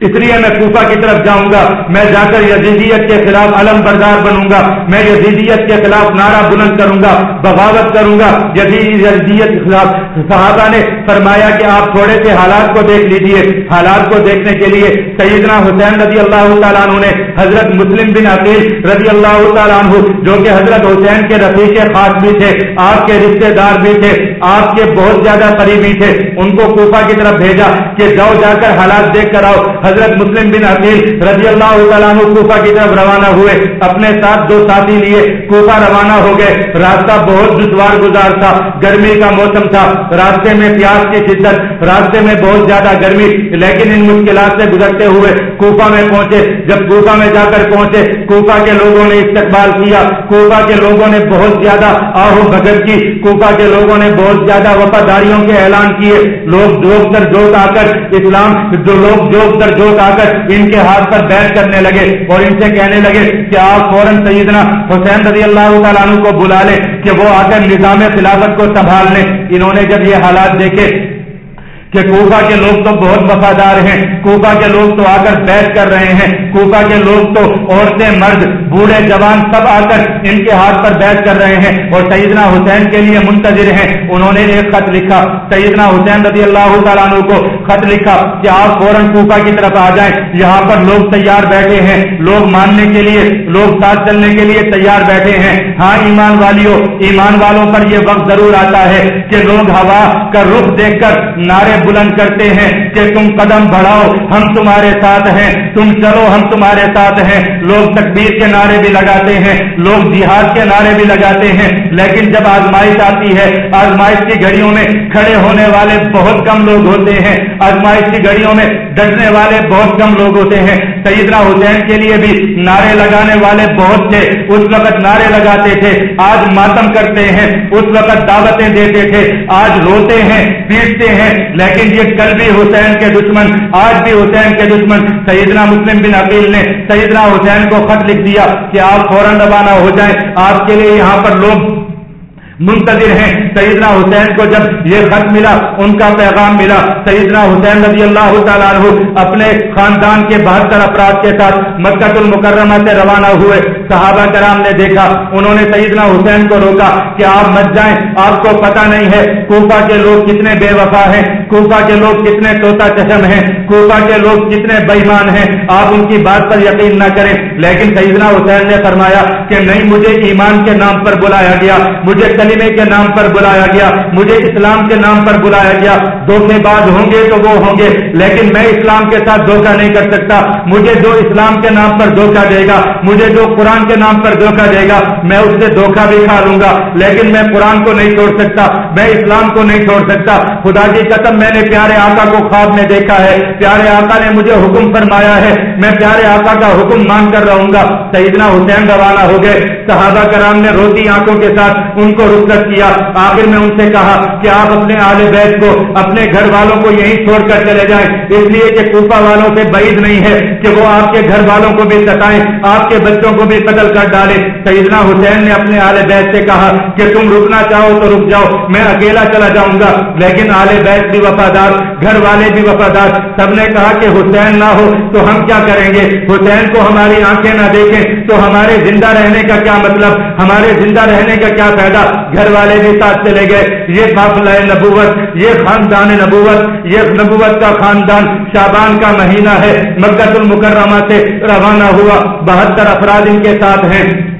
اس لیے میں کوفہ کی طرف جاؤں گا، میں جا کر یزیدیت کے خلاف علم بردار بنوں گا، میں یزیدیت کے خلاف نعرہ بلند کروں گا، بغاوت کروں گا۔ یزیدیت کے خلاف صحابہ نے فرمایا کہ آپ تھوڑے سے حالات کو دیکھ لیجیے۔ حالات کو دیکھنے کے لیے سیدنا حسین رضی اللہ تعالیٰ عنہ نے حضرت مسلم بن عقیل رضی اللہ تعالیٰ عنہ، جو کہ حضرت حسین کے رفیق خاص بھی تھے، آپ کے رشتے دار بھی تھے، آپ کے بہت زیادہ قریبی تھے، ان کو کوفہ کی طرف بھیجا کہ جاؤ جا کر حالات دیکھ کر آؤ۔ حضرت مسلم بن عقیل رضی اللہ تعالیٰ کوفہ کی طرف روانہ ہوئے۔ اپنے ساتھ دو ساتھی لیے کوفہ روانہ ہو گئے۔ راستہ بہت دشوار گزار تھا۔ گرمی کا موسم تھا۔ راستے میں پیاس کی شدت، راستے میں بہت زیادہ گرمی۔ لیکن ان مشکلات سے گزرتے ہوئے کوفہ میں پہنچے۔ جب کوفہ میں جا کر پہنچے، کوفہ کے لوگوں نے استقبال کیا۔ کوفہ کے لوگوں نے بہت زیادہ آہو بھگت کی۔ کوفہ کے لوگوں نے بہت زیادہ وفاداریوں کے اعلان کیے۔ لوگ جوک کر جوت آ کر اسلام، جو لوگ جوک کر جوت آ کر ان کے ہاتھ پر بیٹھ کرنے لگے اور ان سے کہنے لگے کہ آپ فوراً سیدنا حسین رضی اللہ تعالیٰ عنہ کو بلا لیں کہ وہ آ کر نظام خلافت کو سنبھال لیں۔ انہوں نے جب یہ حالات دیکھے کہ کوفہ کے لوگ تو بہت وفادار ہیں، کوفہ کے لوگ تو آ کر بیٹھ کر رہے ہیں، کوفہ کے لوگ تو عورتیں، مرد، بوڑھے، جوان سب آ کر ان کے ہاتھ پر بیٹھ کر رہے ہیں اور سیدنا حسین کے لیے منتظر ہیں۔ انہوں نے ایک خط لکھا، سیدنا حسین رضی اللہ تعالیٰ عنہ کو خط لکھا کہ آپ فوراً کوفہ کی طرف آ جائیں۔ یہاں پر لوگ تیار بیٹھے ہیں، لوگ ماننے کے لیے، لوگ ساتھ چلنے کے لیے تیار بیٹھے ہیں۔ ہاں ایمان والیوں ایمان والوں پر یہ وقت ضرور آتا ہے کہ لوگ ہوا کا رخ دیکھ کر نعرے بلند کرتے ہیں کہ تم قدم بڑھاؤ، ہم تمہارے ساتھ ہیں، تم چلو، ہم تمہارے ساتھ ہیں۔ لوگ تکبیر کے نعرے بھی لگاتے ہیں، لوگ جہاد کے نعرے بھی لگاتے ہیں۔ لیکن جب آزمائش آتی ہے، آزمائش کی گھڑیوں میں کھڑے ہونے والے بہت کم لوگ ہوتے ہیں۔ آزمائش کی گھڑیوں میں ڈرنے والے بہت کم لوگ ہوتے ہیں۔ سیدنا حسین کے لیے بھی نعرے لگانے والے بہت تھے، اس وقت نعرے لگاتے تھے۔ آج ماتم کرتے ہیں، اس وقت دعوتیں دیتے تھے۔ آج روتے ہیں، پیٹتے ہیں۔ لیکن یہ کل بھی حسین کے دشمن، آج بھی حسین کے دشمن۔ سیدنا مسلم بن عقیل نے سیدنا حسین کو خط لکھ دیا کہ آپ فوراً روانہ ہو جائیں۔ آپ کے لیے یہاں پر لوگ منتظر ہیں سیدنا حسین کو جب یہ خط ملا، ان کا پیغام ملا۔ سیدنا حسین رضی اللہ تعالیٰ عنہ اپنے خاندان کے بہتر افراد کے ساتھ مکت المکرمہ سے روانہ ہوئے۔ صحابہ کرام نے دیکھا، انہوں نے سیدنا حسین کو روکا کہ آپ مت جائیں، آپ کو پتہ نہیں ہے کوفہ کے لوگ کتنے بے وفا ہیں، کوفہ کے لوگ کتنے توتا چشم ہیں، کوفہ کے لوگ کتنے بےمان ہیں۔ آپ ان کی بات پر یقین نہ کریں۔ لیکن سیدنا حسین نے فرمایا کہ نہیں، مجھے ایمان کے نام پر بلایا گیا، مجھے کلمے کے نام پر بلایا گیا، مجھے اسلام کے نام پر بلایا گیا۔ دھوکے بعد ہوں گے تو وہ ہوں گے، لیکن میں اسلام کے ساتھ دھوکہ نہیں کر سکتا۔ مجھے جو اسلام کے نام پر دھوکہ دے گا، مجھے جو قرآن کے نام پر دھوکہ دے گا، میں اس سے دھوکہ بھی کھا لوں گا۔ لیکن میں قرآن کو نہیں چھوڑ سکتا، میں اسلام کو نہیں چھوڑ سکتا۔ خدا کی قسم، میں نے پیارے آقا کو خواب میں دیکھا ہے۔ پیارے آقا نے مجھے حکم فرمایا ہے۔ میں پیارے آقا کا حکم مان کر رہوں گا۔ سیدنا حسین روانہ ہو گئے۔ صحابہ کرام نے روتی آنکھوں کے ساتھ ان کو رخصت کیا. آخر میں ان سے کہا کہ آپ اپنے آل بیت کو، اپنے گھر والوں کو یہیں چھوڑ کر چلے جائیں۔ اس لیے کہ کوفہ والوں سے بعید نہیں ہے کہ وہ آپ کے گھر والوں کو بھی ستائیں، آپ کے بچوں کو بھی قتل کر ڈالیں۔ سیدنا حسین نے اپنے آل بیت سے کہا کہ تم رکنا چاہو تو رک جاؤ، میں اکیلا چلا جاؤں گا۔ لیکن آل بیت بھی وفادار، گھر والے بھی وفادار۔ سب نے کہا کہ حسین نہ ہو تو ہم کیا کریں گے؟ حسین کو ہماری آنکھیں نہ دیکھیں تو ہمارے زندہ رہنے کا کیا مطلب؟ ہمارے زندہ رہنے کا کیا فائدہ؟ گھر والے بھی ساتھ چلے گئے۔ یہ قافلہ نبوت، یہ خاندان نبوت، یہ نبوت کا خاندان شابان کا مہینہ ہے۔ مکت المکرمہ سے روانہ ہوا۔ بہتر افراد ان کے ساتھ ہیں۔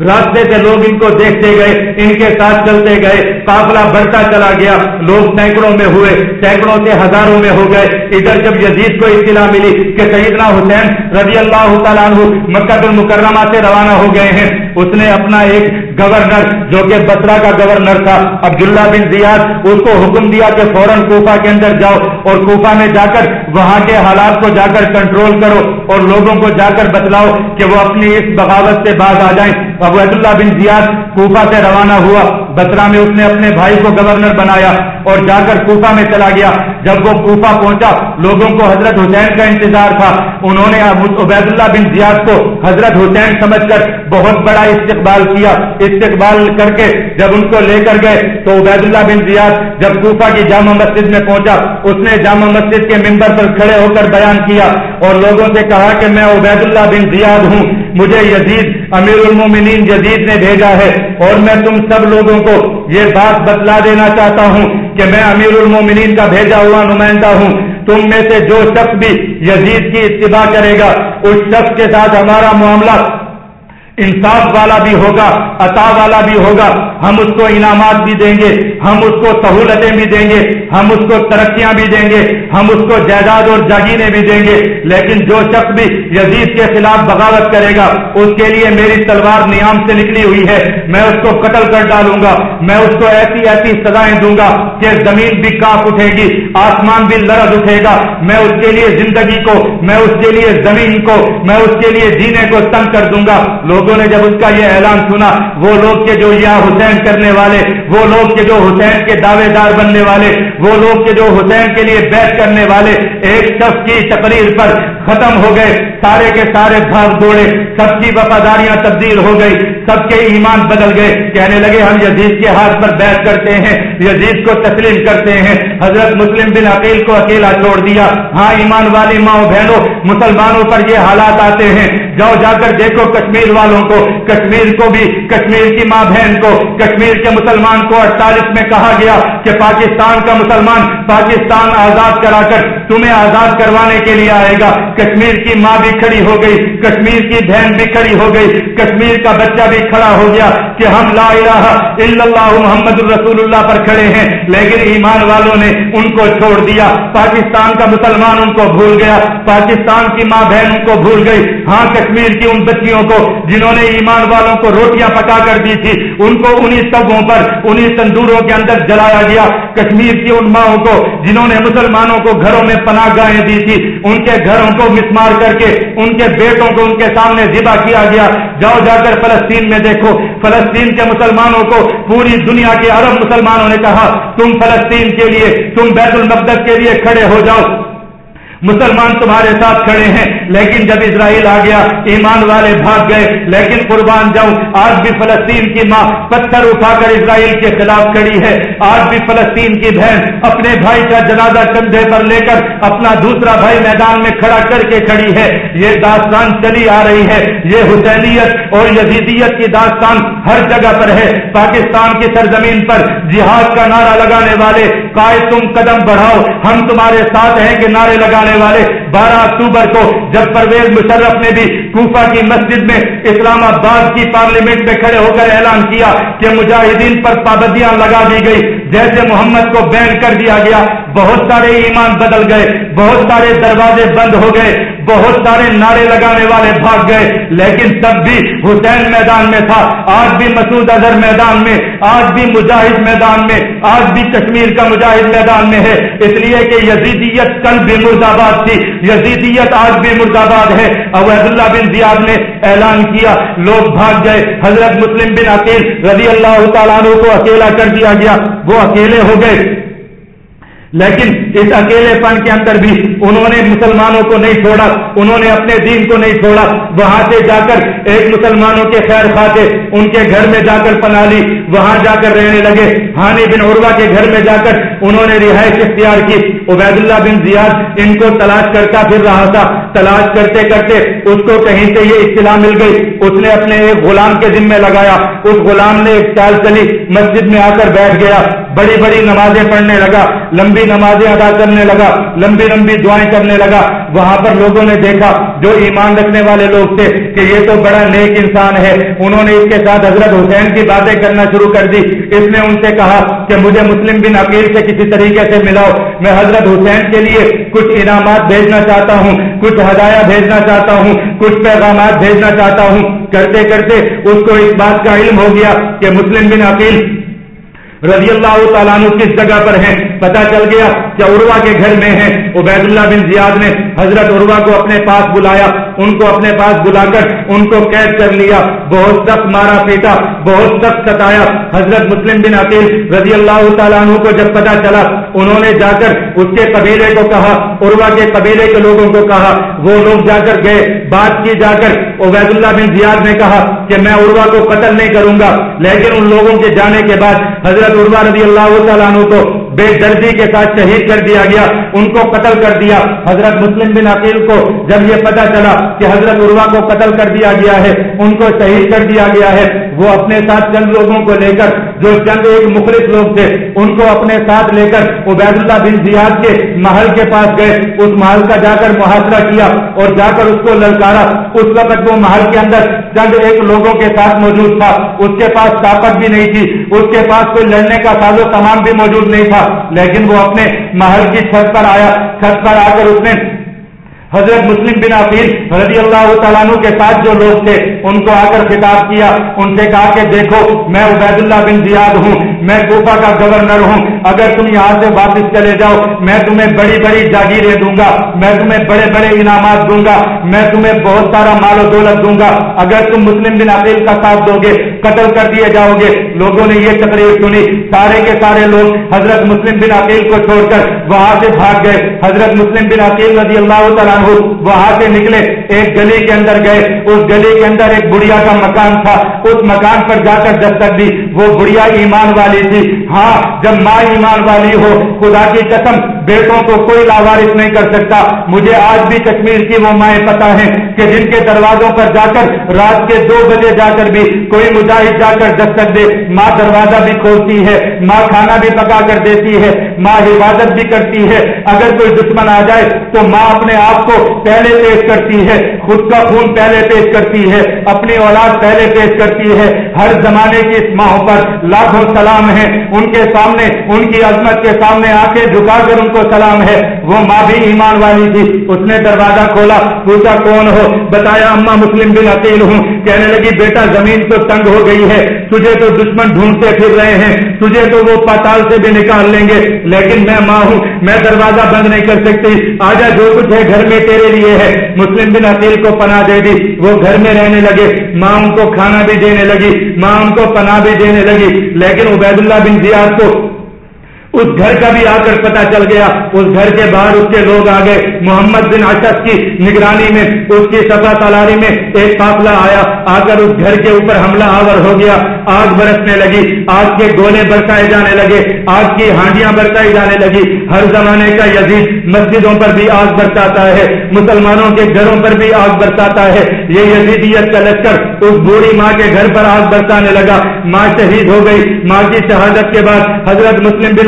راستے سے لوگ ان کو دیکھتے گئے، ان کے ساتھ چلتے گئے۔ قافلہ بڑھتا چلا گیا۔ لوگ سینکڑوں میں ہوئے، سینکڑوں سے ہزاروں میں ہو گئے۔ ادھر جب یزید کو اطلاع ملی کہ سیدنا حسین رضی اللہ تعالیٰ مکہ المکرمہ سے روانہ ہو گئے ہیں، اس نے اپنا ایک گورنر، جو کہ بسرا کا گورنر تھا، عبداللہ بن زیاد، اس کو حکم دیا کہ فوراً کوفہ کے اندر جاؤ اور کوفہ میں جا کر وہاں کے حالات کو جا کر کنٹرول کرو اور لوگوں کو جا کر بتلاؤ کہ وہ اپنی اس بغاوت سے باز آ جائیں۔ ابو اللہ بن زیاد کوفہ سے روانہ ہوا۔ بسرا میں اس نے اپنے بھائی کو گورنر بنایا اور جا کر کوفہ میں چلا گیا۔ جب وہ کوفہ پہنچا، لوگوں کو حضرت حسین کا انتظار تھا۔ انہوں نے عبید اللہ بن زیاد کو حضرت حسین سمجھ کر بہت بڑا استقبال کیا۔ استقبال کر کے جب ان کو لے کر گئے تو عبید اللہ بن زیاد جب کوفہ کی جامع مسجد میں پہنچا، اس نے جامع مسجد کے ممبر پر کھڑے ہو کر بیان کیا اور لوگوں سے کہا کہ میں عبید اللہ بن زیاد ہوں۔ مجھے یزید، امیر المومنین یزید نے بھیجا ہے اور میں تم سب لوگوں کو یہ بات بتلا دینا چاہتا ہوں کہ میں امیر المومنین کا بھیجا ہوا نمائندہ ہوں۔ تم میں سے جو شخص بھی یزید کی اتباع کرے گا، اس شخص کے ساتھ ہمارا معاملہ انصاف والا بھی ہوگا، عطا والا بھی ہوگا، ہم اس کو انعامات بھی دیں گے، ہم اس کو سہولتیں بھی دیں گے، ہم اس کو ترقیاں بھی دیں گے، ہم اس کو جائیداد اور جاگیریں بھی دیں گے، لیکن جو شخص بھی یزید کے خلاف بغاوت کرے گا، اس کے لیے میری تلوار نیام سے نکلی ہوئی ہے، میں اس کو قتل کر ڈالوں گا، میں اس کو ایسی ایسی سزائیں دوں گا کہ زمین بھی کاپ اٹھے گی، آسمان بھی لرز اٹھے گا، میں اس کے لیے زندگی کو، میں اس کے لیے زمین کو، میں اس کے لیے جینے کو تنگ کر دوں گا۔ لوگ لوگوں نے جب اس کا یہ اعلان سنا، وہ لوگ کے جو یا حسین کرنے والے، وہ لوگ کے جو حسین کے دعوے دار بننے والے، وہ لوگ کے جو حسین کے لیے بیٹھ کرنے والے، ایک شخص کی تقریر پر ختم ہو گئے، سارے کے سارے بھاگ دوڑے، سب کی وفاداریاں تبدیل ہو گئی سب کے ایمان بدل گئے، کہنے لگے، ہم یزید کے ہاتھ پر بیٹھ کرتے ہیں، یزید کو تسلیم کرتے ہیں۔ حضرت مسلم بن عقیل کو اکیلا چھوڑ دیا۔ ہاں ایمان والی ماؤں بہنوں، مسلمانوں پر یہ حالات آتے ہیں۔ جاؤ، جا کر دیکھو کشمیر والوں کو۔ کشمیر کو بھی، کشمیر کی ماں بہن کو۔ کشمیر کے مسلمان کو اڑتالیس میں کہا گیا کہ پاکستان کا مسلمان پاکستان آزاد کرا کر تمہیں آزاد کروانے کے لیے آئے گا۔ کشمیر کی ماں بھی کھڑی ہو گئی، کشمیر کی بہن بھی کھڑی ہو گئی، کشمیر کا بچہ بھی کھڑا ہو گیا کہ ہم لا الہ الا اللہ محمد الرسول اللہ پر کھڑے ہیں، لیکن ایمان والوں نے ان کو چھوڑ دیا۔ پاکستان کا مسلمان ان کو بھول گیا۔ پاکستان کی ماں بہن ان کو بھول گئی۔ ہاں کشمیر کی ان بچیوں کو جنہوں نے ایمان والوں کو روٹیاں پکا کر دی تھی، ان کو انہیں سبوں پر انہیں تندوروں کے اندر جلایا گیا۔ کشمیر کی ان ماؤں کو جنہوں نے مسلمانوں کو گھروں میں پناہ گاہیں دی تھی، ان کے گھروں کو مسمار کر کے، ان کے بیٹوں کو ان کے سامنے ذبح کیا گیا۔ جاؤ، جا کر فلسطین میں دیکھو۔ فلسطین کے مسلمانوں کو پوری دنیا کے عرب مسلمانوں نے کہا، تم فلسطین کے لیے، تم بیت المقدس کے لیے کھڑے ہو جاؤ۔ مسلمان تمہارے ساتھ کھڑے ہیں، لیکن جب اسرائیل آ گیا، ایمان والے بھاگ گئے، لیکن قربان جاؤں، آج بھی فلسطین کی ماں پتھر اٹھا کر اسرائیل کے خلاف کھڑی ہے۔ آج بھی فلسطین کی بہن اپنے بھائی کا جنازہ کندھے پر لے کر اپنا دوسرا بھائی میدان میں کھڑا کر کے کھڑی ہے۔ یہ داستان چلی آ رہی ہے۔ یہ حسینیت اور یزیدیت کی داستان ہر جگہ پر ہے۔ پاکستان کی سرزمین پر جہاد کا نعرہ لگانے والے قائد تم قدم بڑھاؤ۔ ہم تمہارے ساتھ ہیں کہ نعرے لگانے والے۔ بارہ اکتوبر کو جب پرویز مشرف نے بھی کوفہ کی مسجد میں اسلام آباد کی پارلیمنٹ میں کھڑے ہو کر اعلان کیا کہ مجاہدین پر پابندیاں لگا دی گئی۔ جیسے محمد کو بین کر دیا گیا، بہت سارے ایمان بدل گئے، بہت سارے دروازے بند ہو گئے۔ بہت سارے نعرے لگانے والے بھاگ گئے، لیکن تب بھی حسین میدان میں تھا، آج بھی مسعود اظہر میدان میں، آج بھی مجاہد میدان میں، آج بھی کشمیر کا مجاہد میدان میں ہے۔ اس لیے کہ یزیدیت کل بھی مرد آباد تھی، یزیدیت آج بھی مرد آباد ہے۔ عبید اللہ بن زیاد نے اعلان کیا، لوگ بھاگ گئے۔ حضرت مسلم بن عقیل رضی اللہ تعالیٰ کو اکیلا کر دیا گیا، وہ اکیلے ہو گئے۔ لیکن اس اکیلے پن کے اندر بھی انہوں نے مسلمانوں کو نہیں چھوڑا، انہوں نے اپنے دین کو نہیں چھوڑا۔ وہاں سے جا کر ایک مسلمانوں کے خیر خاتے ان کے گھر میں جا کر پنا لی، وہاں جا کر رہنے لگے۔ ہانی بن عروا کے گھر میں جا کر انہوں نے رہائش اختیار کی۔ عبید اللہ بن زیاد ان کو تلاش کرتا پھر رہا تھا۔ تلاش کرتے کرتے اس کو کہیں سے یہ اطلاع مل گئی۔ اس نے اپنے ایک غلام کے ذمے لگایا۔ اس غلام نے ایک چال چلی، مسجد میں آ کر بیٹھ گیا۔ بڑی بڑی نمازیں پڑھنے لگا، لمبی نمازیں ادا کرنے لگا، لمبی لمبی دعائیں کرنے لگا۔ وہاں پر لوگوں نے دیکھا، جو ایمان رکھنے والے لوگ تھے کہ یہ تو بڑا نیک انسان ہے۔ انہوں نے اس کے ساتھ حضرت حسین کی باتیں کرنا شروع کر دی۔ اس نے ان سے کہا کہ مجھے مسلم بن عقیل سے کسی طریقے سے ملاؤ۔ میں حضرت حسین کے لیے کچھ انعامات بھیجنا چاہتا ہوں، کچھ ہدایا بھیجنا چاہتا ہوں، کچھ پیغامات بھیجنا چاہتا ہوں۔ کرتے کرتے اس کو اس بات کا علم ہو گیا کہ مسلم بن عقیل رضی اللہ تعالیٰ عنہ کس جگہ پر ہیں؟ پتا چل گیا کہ عروا کے گھر میں ہیں۔ عبید اللہ بن زیاد نے حضرت عروا کو اپنے پاس بلایا۔ ان کو اپنے پاس بلا کر ان کو قید کر لیا، بہت سخت مارا پیٹا، بہت سخت ستایا۔ حضرت مسلم بن عقیل رضی اللہ تعالیٰ عنہ کو جب پتا چلا، انہوں نے جا کر اس کے قبیلے کو کہا عروا کے قبیلے کے لوگوں کو کہا۔ وہ لوگ جا کر گئے، بات کی جا کر عبید اللہ بن زیاد نے کہا کہ میں عروا کو قتل نہیں کروں گا، لیکن ان لوگوں کے جانے کے بعد حضرت عروا رضی اللہ تعالیٰ عنہ کو بے دردی کے ساتھ شہید کر دیا گیا، ان کو قتل کر دیا۔ حضرت مسلم بن عقیل کو جب یہ پتا چلا کہ حضرت عروا کو قتل کر دیا گیا ہے، ان کو شہید کر دیا گیا ہے۔ وہ اپنے ساتھ چند لوگوں کو لے کر، جو چند ایک مخلص لوگ تھے، ان کو اپنے ساتھ لے کر عبید اللہ بن زیاد کے محل کے پاس گئے۔ اس محل کا جا کر محاصرہ کیا اور جا کر اس کو للکارا۔ اس وقت وہ محل کے اندر چند ایک لوگوں کے ساتھ موجود تھا۔ اس کے پاس طاقت بھی نہیں تھی۔ اس کے پاس کوئی لڑنے کا ساز و سامان بھی موجود نہیں تھا۔ لیکن وہ اپنے محل کی چھت پر آیا چھت پر آ کر اس نے حضرت مسلم بن عقیل رضی اللہ تعالیٰ کے ساتھ جو لوگ تھے، ان کو آ کر خطاب کیا، ان سے کہا کہ دیکھو، میں عبید اللہ بن زیاد ہوں، میں کوفہ کا گورنر ہوں، اگر تم یہاں سے واپس چلے جاؤ، میں تمہیں بڑی بڑی جاگیریں دوں گا، میں تمہیں بڑے بڑے انعامات دوں گا، میں تمہیں بہت سارا مال و دولت دوں گا۔ اگر تم مسلم بن عقیل کا ساتھ دو گے، قتل کر دیے جاؤ گے۔ لوگوں نے یہ تقریر سنی۔ سارے کے سارے لوگ حضرت مسلم بن عقیل کو چھوڑ کر وہاں سے بھاگ گئے۔ حضرت مسلم بن عقیل رضی اللہ تعالیٰ وہاں سے نکلے، ایک گلی کے اندر گئے۔ اس گلی کے اندر ایک بڑھیا کا مکان تھا۔ اس مکان پر جا کر دستک دی۔ وہ بڑھیا ایمان والی تھی۔ ہاں جب ماں ایمان والی ہو، خدا کی قسم، بیٹوں کو کوئی لاوارث نہیں کر سکتا۔ مجھے آج بھی کشمیر کی وہ مائیں پتا ہے کہ جن کے دروازوں پر جا کر رات کے دو بجے جا کر بھی کوئی مجاہد جا کر دستک دے۔ ماں دروازہ بھی کھولتی ہے، ماں کھانا بھی پکا کر دیتی ہے، ماں حفاظت بھی کرتی ہے۔ اگر کوئی دشمن آ جائے تو ماں اپنے آپ کو پہلے پیش کرتی ہے، خود کا خون پہلے پیش کرتی ہے، اپنی اولاد پہلے پیش کرتی ہے۔ ہر زمانے کی اس ماہ پر لاکھوں سلام ہے ان کے سامنے، ان کی عظمت کے سامنے آ کے جھکا کر ان کو سلام ہے۔ وہ ماں بھی ایمان والی تھی۔ اس نے دروازہ کھولا۔ پوچھا کون ہو؟ بتایا، اما مسلم بن اکیل ہوں۔ کہنے لگی، بیٹا، زمین تو تنگ ہو گئی ہے۔ تجھے تو دشمن ڈھونڈتے پھر رہے ہیں، تجھے تو وہ پاتال سے بھی نکال لیں گے۔ لیکن میں ماں ہوں، میں دروازہ بند نہیں کر سکتی۔ آجا جو کچھ ہے گھر میں تیرے لیے ہے۔ مسلم بن عقیل کو پناہ دے دی، وہ گھر میں رہنے لگے۔ ماں ان کو کھانا بھی دینے لگی، ماں ان کو پناہ بھی دینے لگی۔ لیکن عبید اللہ بن زیاد کو اس گھر کا بھی آ کر پتا چل گیا، اس گھر کے باہر اس کے لوگ آ گئے۔ محمد بن اشد کی نگرانی میں، اس کی سفا تالاری میں ایک قافلہ آیا۔ آ کر اس گھر کے اوپر حملہ آور ہو گیا۔ آگ برسنے لگی، آگ کے گولے برسائے جانے لگے، آگ کی ہانڈیاں برسائی جانے لگی۔ ہر زمانے کا یزید مسجدوں پر بھی آگ برساتا ہے، مسلمانوں کے گھروں پر بھی آگ برساتا ہے۔ یہ یزیدیت کا لشکر اس بوڑھی ماں کے گھر پر آگ برسانے لگا۔ ماں شہید ہو گئی۔ ماں کی شہادت کے بعد حضرت مسلم بن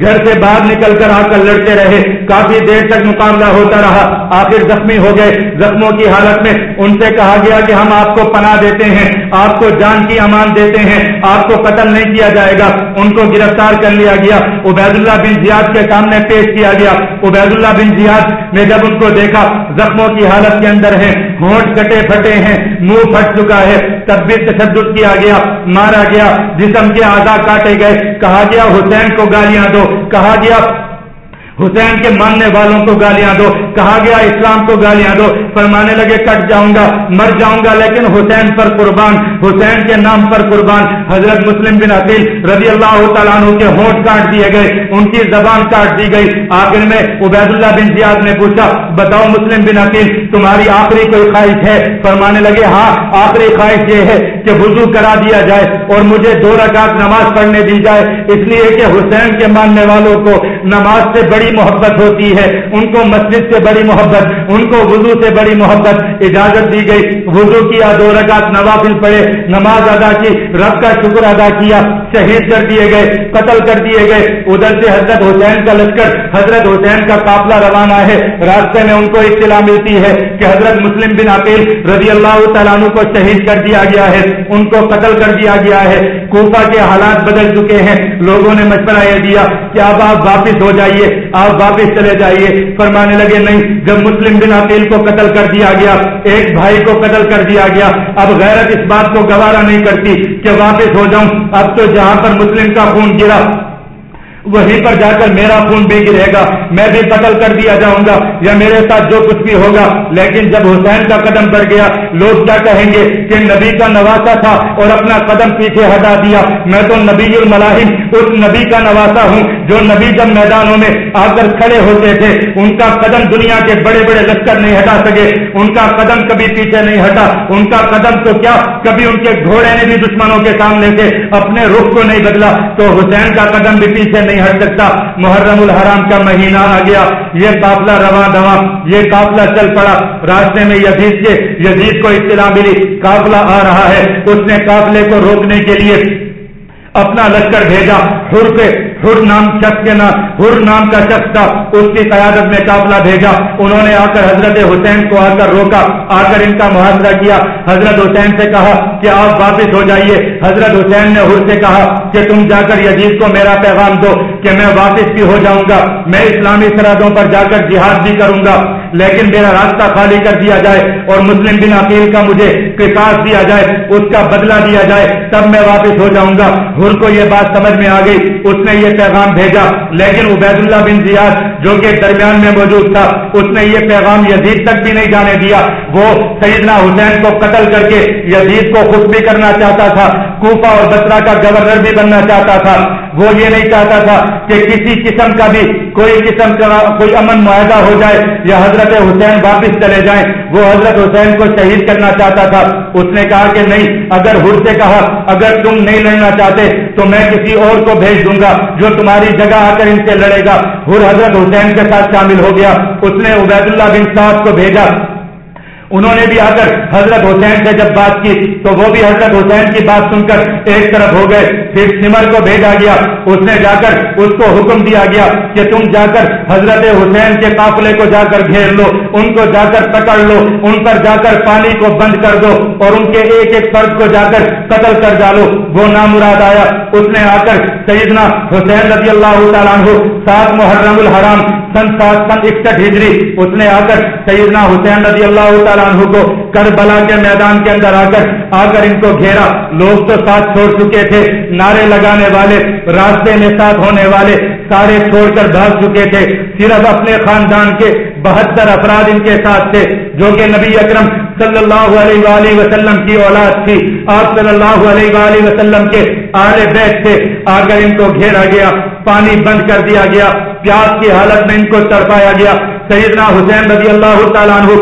گھر سے باہر نکل کر آ کر لڑتے رہے۔ کافی دیر تک مقابلہ ہوتا رہا۔ آخر زخمی ہو گئے۔ زخموں کی حالت میں ان سے کہا گیا کہ ہم آپ کو پناہ دیتے ہیں، آپ کو جان کی امان دیتے ہیں، آپ کو قتل نہیں کیا جائے گا۔ ان کو گرفتار کر لیا گیا۔ عبید اللہ بن زیاد کے سامنے پیش کیا گیا۔ عبید اللہ بن زیاد نے جب ان کو دیکھا، زخموں کی حالت کے اندر ہے ہونٹ کٹے پھٹے ہیں، منہ پھٹ چکا ہے تب بھی تشدد کیا گیا، مارا گیا، جسم کے آزاد کاٹے گئے، کہا گیا، حسین کو گالیاں دو، کہا گیا، حسین کے ماننے والوں کو گالیاں دو، کہا گیا، اسلام کو گالیاں دو فرمانے لگے، کٹ جاؤں گا، مر جاؤں گا. لیکن حسین پر قربان، حسین کے نام پر قربان حضرت مسلم بن عقیل رضی اللہ تعالیٰ عنہ کے ہونٹ کاٹ دیے گئے، ان کی زبان کاٹ دی گئی۔ آخر میں عبید اللہ بن زیاد نے پوچھا، بتاؤ مسلم بن عقیل، تمہاری آخری کوئی خواہش ہے؟ فرمانے لگے ہاں آخری خواہش یہ ہے کہ وضو کرا دیا جائے اور مجھے دو رکعت نماز پڑھنے دی جائے۔ اس لیے کہ حسین کے ماننے والوں کو نماز سے بڑی محبت ہوتی ہے، ان کو مسجد سے بڑی محبت، ان کو وضو سے بڑی محبت، اجازت دی گئی۔ وضو کیا، دو رکعت نوافل پڑھے، نماز ادا کی، رب کا شکر ادا کیا۔ شہید کر دیے گئے، قتل کر دیے گئے۔ ادھر سے حضرت حسین کا لشکر، حضرت حسین کا قافلہ روانہ ہے۔ راستے میں ان کو اطلاع ملتی ہے کہ حضرت مسلم بن عقیل رضی اللہ تعالیٰ کو شہید کر دیا گیا ہے، ان کو قتل کر دیا گیا ہے۔ کوفہ کے حالات بدل چکے ہیں۔ لوگوں نے مشورہ یہ دیا کہ اب آپ واپس ہو جائیے، آپ واپس چلے جائیے۔ فرمانے لگے، نہیں، جب مسلم بن عقیل کو قتل کر دیا گیا، ایک بھائی کو قتل کر دیا گیا۔ اب غیرت اس بات کو گوارا نہیں کرتی کہ واپس ہو جاؤں۔ اب تو جہاں پر مسلم کا خون گرا۔ وہیں پر جا کر میرا خون بھی گرے گا، میں بھی قتل کر دیا جاؤں گا یا میرے ساتھ جو کچھ بھی ہوگا۔ لیکن جب حسین کا قدم بڑھ گیا، لوگ کیا کہیں گے کہ نبی کا نواسا تھا اور اپنا قدم پیچھے ہٹا دیا۔ میں تو نبی الملاحم اس نبی کا نواسا ہوں جو نبی جب میدانوں میں آ کر کھڑے ہوتے تھے، ان کا قدم دنیا کے بڑے بڑے لشکر نہیں ہٹا سکے۔ ان کا قدم کبھی پیچھے نہیں ہٹا۔ ان کا قدم تو کیا؟ کبھی ان کے گھوڑے نے بھی دشمنوں کے سامنے سے اپنے رخ کو نہیں بدلا۔ تو حسین کا قدم بھی پیچھے نہیں ہٹ سکتا۔ محرم الحرام کا مہینہ آ گیا۔ یہ قافلہ رواں دواں، یہ قافلہ چل پڑا۔ راستے میں یزید کے یزید کو اطلاع ملی۔ قافلہ آ رہا ہے۔ اس نے قافلے کو روکنے کے لیے اپنا لشکر بھیجا۔ ہر پہ ہر نام شخص کے نام، ہر نام کا شخص تھا، اس کی قیادت میں قافلہ بھیجا۔ انہوں نے آ کر حضرت حسین کو آ کر روکا آ کر ان کا محاصرہ کیا۔ حضرت حسین سے کہا کہ آپ واپس ہو جائیے۔ حضرت حسین نے ہر سے کہا کہ تم جا کر یزید کو میرا پیغام دو کہ میں واپس بھی ہو جاؤں گا۔ میں اسلامی سرحدوں پر جا کر جہاد بھی کروں گا۔ لیکن میرا راستہ خالی کر دیا جائے اور مسلم بن عقیل کا مجھے قصاص دیا جائے، اس کا بدلہ دیا جائے، تب میں واپس ہو جاؤں گا۔ ہر کو یہ بات سمجھ میں آ گئی۔ اس نے یہ پیغام بھیجا، لیکن عبید اللہ بن زیاد جو کہ درمیان میں موجود تھا، اس نے یہ پیغام یزید تک بھی نہیں جانے دیا۔ وہ سیدنا حسین کو قتل کر کے یزید کو خوش بھی کرنا چاہتا تھا، کوفہ اور بسرا کا گورنر بھی بننا چاہتا تھا۔ وہ یہ نہیں چاہتا تھا کہ کسی قسم کا بھی کوئی قسم کا کوئی امن معاہدہ ہو جائے یا حضرت حسین واپس چلے جائیں، وہ حضرت حسین کو شہید کرنا چاہتا تھا۔ اس نے کہا کہ نہیں، اگر ہر سے کہا، اگر تم نہیں لڑنا چاہتے تو میں کسی اور کو بھیج دوں گا جو تمہاری جگہ آ کر ان سے لڑے گا۔ ہر حضرت حسین کے ساتھ شامل ہو گیا۔ اس نے عبید اللہ بن صاحب کو بھیجا۔ انہوں نے بھی آ کر حضرت حسین سے جب بات کی تو وہ بھی حضرت حسین کی بات سن کر ایک طرف ہو گئے، پھر سمر کو بھیجا گیا، اس نے جا کر اس کو حکم دیا گیا کہ تم جا کر حضرت حسین کے قافلے کو جا کر گھیر لو، ان کو جا کر پکڑ لو، ان پر جا کر پانی کو بند کر دو اور ان کے ایک ایک فرد کو جا کر قتل کر ڈالو۔ وہ نامراد آیا، اس نے آ کر سیدنا حسین رضی اللہ تعالیٰ سات محرم الحرام سن سات سن اکسٹھ ہجری، اس نے آ کر سیدنا حسین رضی اللہ تعالیٰ عنہ کو کربلا کے میدان کے اندر آ کر آ کر ان کو گھیرا۔ لوگ تو ساتھ چھوڑ چکے تھے، نعرے لگانے والے، راستے میں ساتھ ہونے والے۔ سارے چھوڑ کر بھاگ چکے تھے۔ صرف اپنے خاندان کے بہتر افراد ان کے ساتھ تھے، جو کہ نبی اکرم صلی اللہ علیہ وآلہ وسلم کی اولاد تھی۔ آپ صلی اللہ علیہ وآلہ وسلم کے آلے بیت تھے۔ آ کر ان کو گھیرا گیا، پانی بند کر دیا گیا، پیاس کی حالت میں ان کو تڑپایا گیا۔ سیدنا حسین رضی اللہ تعالیٰ عنہ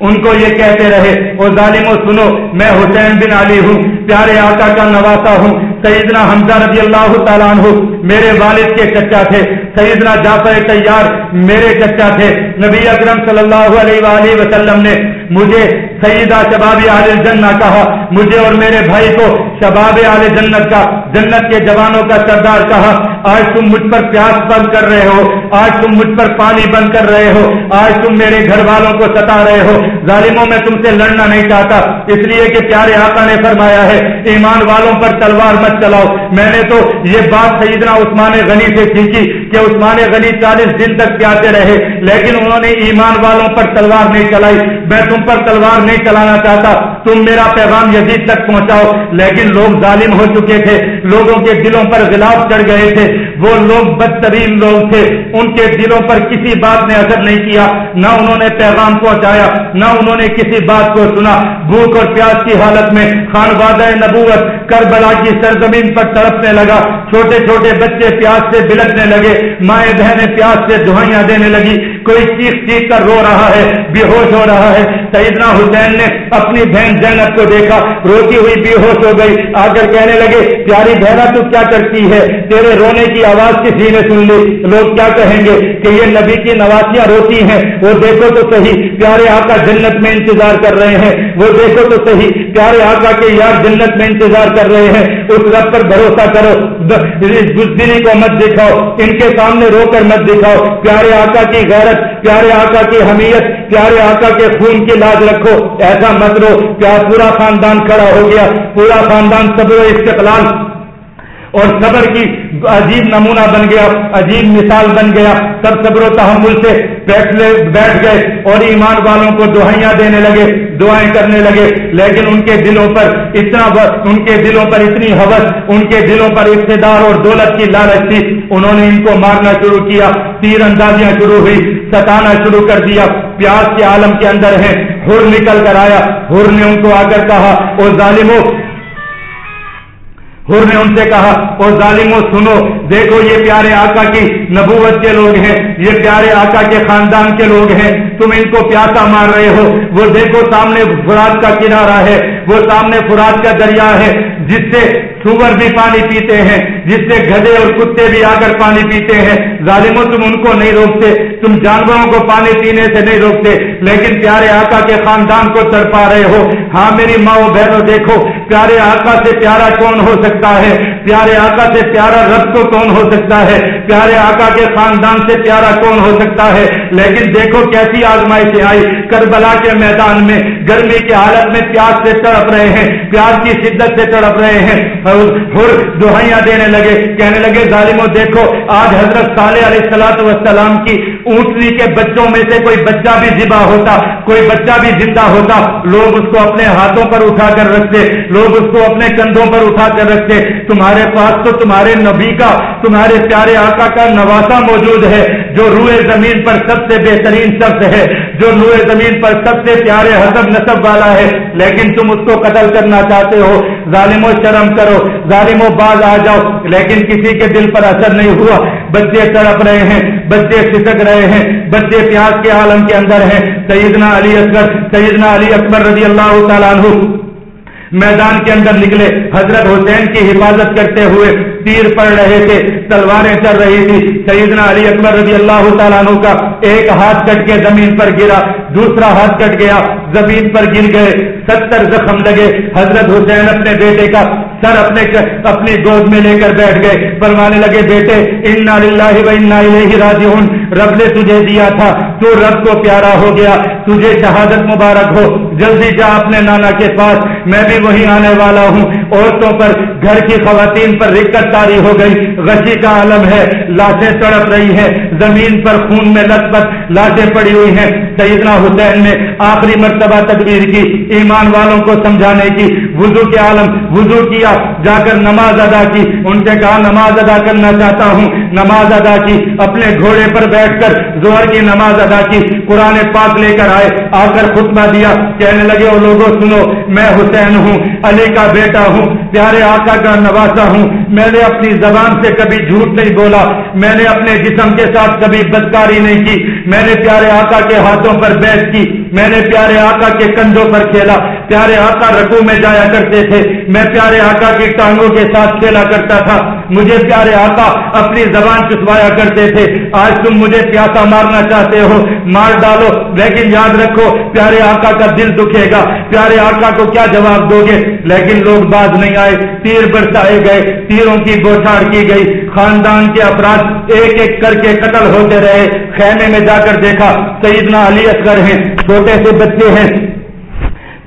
ان کو یہ کہتے رہے وہ ظالم سنو، میں حسین بن علی ہوں، پیارے آقا کا نواسا ہوں، سیدنا حمزہ رضی اللہ تعالیٰ عنہ میرے والد کے چچا تھے، سیدنا جعفر تیار میرے چچا تھے، نبی اکرم صلی اللہ علیہ وآلہ وسلم نے مجھے سیدہ شباب عال جنہ کہا، مجھے اور میرے بھائی کو شباب عال جنت کا، جنت کے جوانوں کا سردار کہا آج تم مجھ پر پیاس بند کر رہے ہو، آج تم مجھ پر پانی بند کر رہے ہو، آج تم میرے گھر والوں کو ستا رہے ہو۔ ظالموں میں تم سے لڑنا نہیں چاہتا، اس لیے کہ پیارے آقا نے فرمایا ہے، ایمان والوں پر تلوار مت چلاؤ۔ میں نے تو یہ بات سیدنا عثمان غنی سے سیکھی کہ عثمان غنی چالیس دن تک پیاتے رہے، لیکن انہوں نے ایمان والوں پر تلوار نہیں چلائی۔ میں تم پر تلوار نہیں چلانا چاہتا، تم میرا پیغام یزید تک پہنچاؤ۔ لیکن لوگ ظالم ہو چکے تھے لوگوں کے دلوں پر غلاف چڑھ گئے تھے۔ وہ لوگ بدترین لوگ تھے۔ ان کے دلوں پر کسی بات نے اثر نہیں کیا۔ نہ انہوں نے پیغام پہنچایا، نہ انہوں نے کسی بات کو سنا۔ بھوک اور پیاس کی حالت میں خان واد نبوت کربلا کی سرزمین پر تڑپنے لگا۔ چھوٹے چھوٹے بچے پیاس سے بلکنے لگے۔ مائیں بہنیں پیاس سے دہائیاں دینے لگی۔ کوئی چیخ چیخ کر رو رہا ہے بے ہوش ہو رہا ہے۔ سیدنا حسین نے اپنی بہن زینب کو دیکھا، روتی ہوئی بے ہوش ہو گئی۔ آ کر کہنے لگے، پیاری بہنا تو کیا کرتی ہے؟ تیرے رونے کی آواز کسی نے سن لی۔ لوگ کیا کہیں گے کہ یہ نبی کی نوازیاں روتی ہیں؟ وہ دیکھو تو صحیح، پیارے آقا جنت میں انتظار کر رہے ہیں۔ وہ دیکھو تو صحیح، پیارے آقا کے یار جنت میں انتظار کر رہے ہیں۔ اس رب پر بھروسہ کرو۔ بزدلی کو مت دکھاؤ۔ ان کے سامنے رو کر مت دکھاؤ۔ پیارے آقا کی غیرت پیارے آقا کی حمیت، پیارے آقا کے خون کی لاج رکھو۔ ایسا مت رو کیا پورا خاندان کھڑا ہو گیا، پورا خاندان صبر و استقلال اور صبر کی عجیب نمونہ بن گیا عجیب مثال بن گیا۔ سب صبر و تحمل سے بیٹھ بیٹھ گئے اور ایمان والوں کو دہائیاں دینے لگے، دعائیں کرنے لگے۔ لیکن ان کے دلوں پر اتنا ان کے دلوں پر اتنی حوث، ان کے دلوں پر اقتدار اور دولت کی لالچ تھی۔ انہوں نے ان کو مارنا شروع کیا تیر اندازیاں شروع ہوئی ستانا شروع کر دیا، پیاس کے عالم کے اندر ہے ہر نکل کر آیا، ہر نے ان کو آ کر کہا اور ظالموں حر نے ان سے کہا اور ظالموں سنو، دیکھو یہ پیارے آقا کی نبوت کے لوگ ہیں، یہ پیارے آقا کے خاندان کے لوگ ہیں، تم ان کو پیاسا مار رہے ہو، وہ دیکھو سامنے فرات کا کنارہ ہے وہ سامنے فرات کا دریا ہے، جس سے سور بھی پانی پیتے ہیں، جس سے گدے اور کتے بھی آ کر پانی پیتے ہیں۔ ظالموں تم ان کو نہیں روکتے، تم جانوروں کو پانی پینے سے نہیں روکتے۔ لیکن پیارے آقا کے خاندان کو تڑپا رہے ہو۔ ہاں میری ماں بہنوں، دیکھو، پیارے آقا سے پیارا کون ہو سکتا ہے؟ پیارے آقا سے پیارا رب کو کون ہو سکتا ہے؟ پیارے آقا کے خاندان سے پیارا کون ہو سکتا ہے؟ لیکن دیکھو کیسی آزمائش آئی۔ کربلا کے میدان میں، گرمی کی حالت میں پیاس سے تڑپ رہے ہیں پیاس کی شدت سے تڑپ رہے ہیں۔ دہائیاں دینے لگے، کہنے لگے، ظالموں، دیکھو، آج حضرت صالح علیہ السلاط وسلام کی اونٹنی کے بچوں میں سے کوئی بچہ بھی ذبح ہوتا، کوئی بچہ بھی زندہ ہوتا۔ لوگ اس کو اپنے ہاتھوں پر اٹھا کر رکھتے، لوگ اس کو اپنے کندھوں پر اٹھا کر رکھتے۔ تمہارے پاس تو تمہارے نبی کا، تمہارے پیارے آقا کا نواسا موجود ہے، جو روئے زمین پر سب سے بہترین شخص ہے، جو روئے زمین پر سب سے پیارے حسب نصب والا ہے۔ لیکن تم اس کو قتل کرنا چاہتے ہو، ظالم و شرم کرو، ظالم و باز آ جاؤ، لیکن کسی کے دل پر اثر نہیں ہوا۔ بچے تڑپ رہے ہیں، بچے سسک رہے ہیں، بچے پیاس کے عالم کے اندر ہیں۔ سیدنا علی اکبر، سیدنا علی اکبر رضی اللہ تعالیٰ عنہ میدان کے اندر نکلے۔ حضرت حسین کی حفاظت کرتے ہوئے تیر پڑ رہے تھے، تلواریں چل رہی تھی۔ سیدنا علی اکبر رضی اللہ تعالیٰ عنہ کا ایک ہاتھ کٹ کے زمین پر گرا، دوسرا ہاتھ کٹ گیا، زمین پر گر گئے۔ ستر زخم لگے۔ حضرت حسین اپنے بیٹے کا سر اپنے اپنی گود میں لے کر بیٹھ گئے۔ فرمانے لگے، بیٹے، انا للہ و انا الیہ راجعون۔ رب نے تجھے دیا تھا۔ تو رب کو پیارا ہو گیا۔ تجھے شہادت مبارک ہو۔ جلدی جا اپنے نانا کے پاس۔ میں بھی وہی آنے والا ہوں۔ عورتوں پر، گھر کی خواتین پر رکت تاری ہو گئی۔ غشی کا عالم ہے۔ لاشیں تڑپ رہی ہیں۔ زمین پر خون میں لت پت لاشیں پڑی ہوئی ہیں۔ سیدنا حسین نے آخری مرتبہ تدبیر کی۔ ایمان والوں کو سمجھانے کی، وضو کے عالم وضو کیا، جا کر نماز ادا کی۔ ان سے کہا، نماز ادا کرنا چاہتا ہوں۔ نماز ادا کی۔ اپنے گھوڑے پر بیٹھ کر زہر کی نماز ادا کی۔ قرآن پاک لے کر آئے۔ آ کر خطبہ دیا۔ کہنے لگے وہ لوگوں سنو، میں حسین ہوں، علی کا بیٹا ہوں۔ پیارے آقا کا نواسا ہوں، میں نے اپنی زبان سے کبھی جھوٹ نہیں بولا، میں نے اپنے جسم کے ساتھ کبھی بدکاری نہیں کی، میں نے پیارے آقا کے ہاتھوں پر بیٹھ کی، میں نے پیارے آقا کے کندھوں پر کھیلا۔ پیارے آقا رکو میں جایا کرتے تھے، میں پیارے آقا کی ٹانگوں کے ساتھ کھیلا کرتا تھا۔ مجھے پیارے آقا اپنی زبان چسوایا کرتے تھے۔ آج تم مجھے پیاسا مارنا چاہتے ہو، مار ڈالو، لیکن یاد رکھو، پیارے آقا کا دل دکھے گا۔ پیارے آقا کو کیا جواب دو گے؟ لیکن لوگ باز نہیں آئے تیر برسائے گئے، تیروں کی بوچھاڑ کی گئی۔ خاندان کے افراد ایک ایک کر کے قتل ہوتے رہے۔ خیمے میں جا کر دیکھا، سیدنا علی اصغر ہیں، چھوٹے سے بچے ہیں۔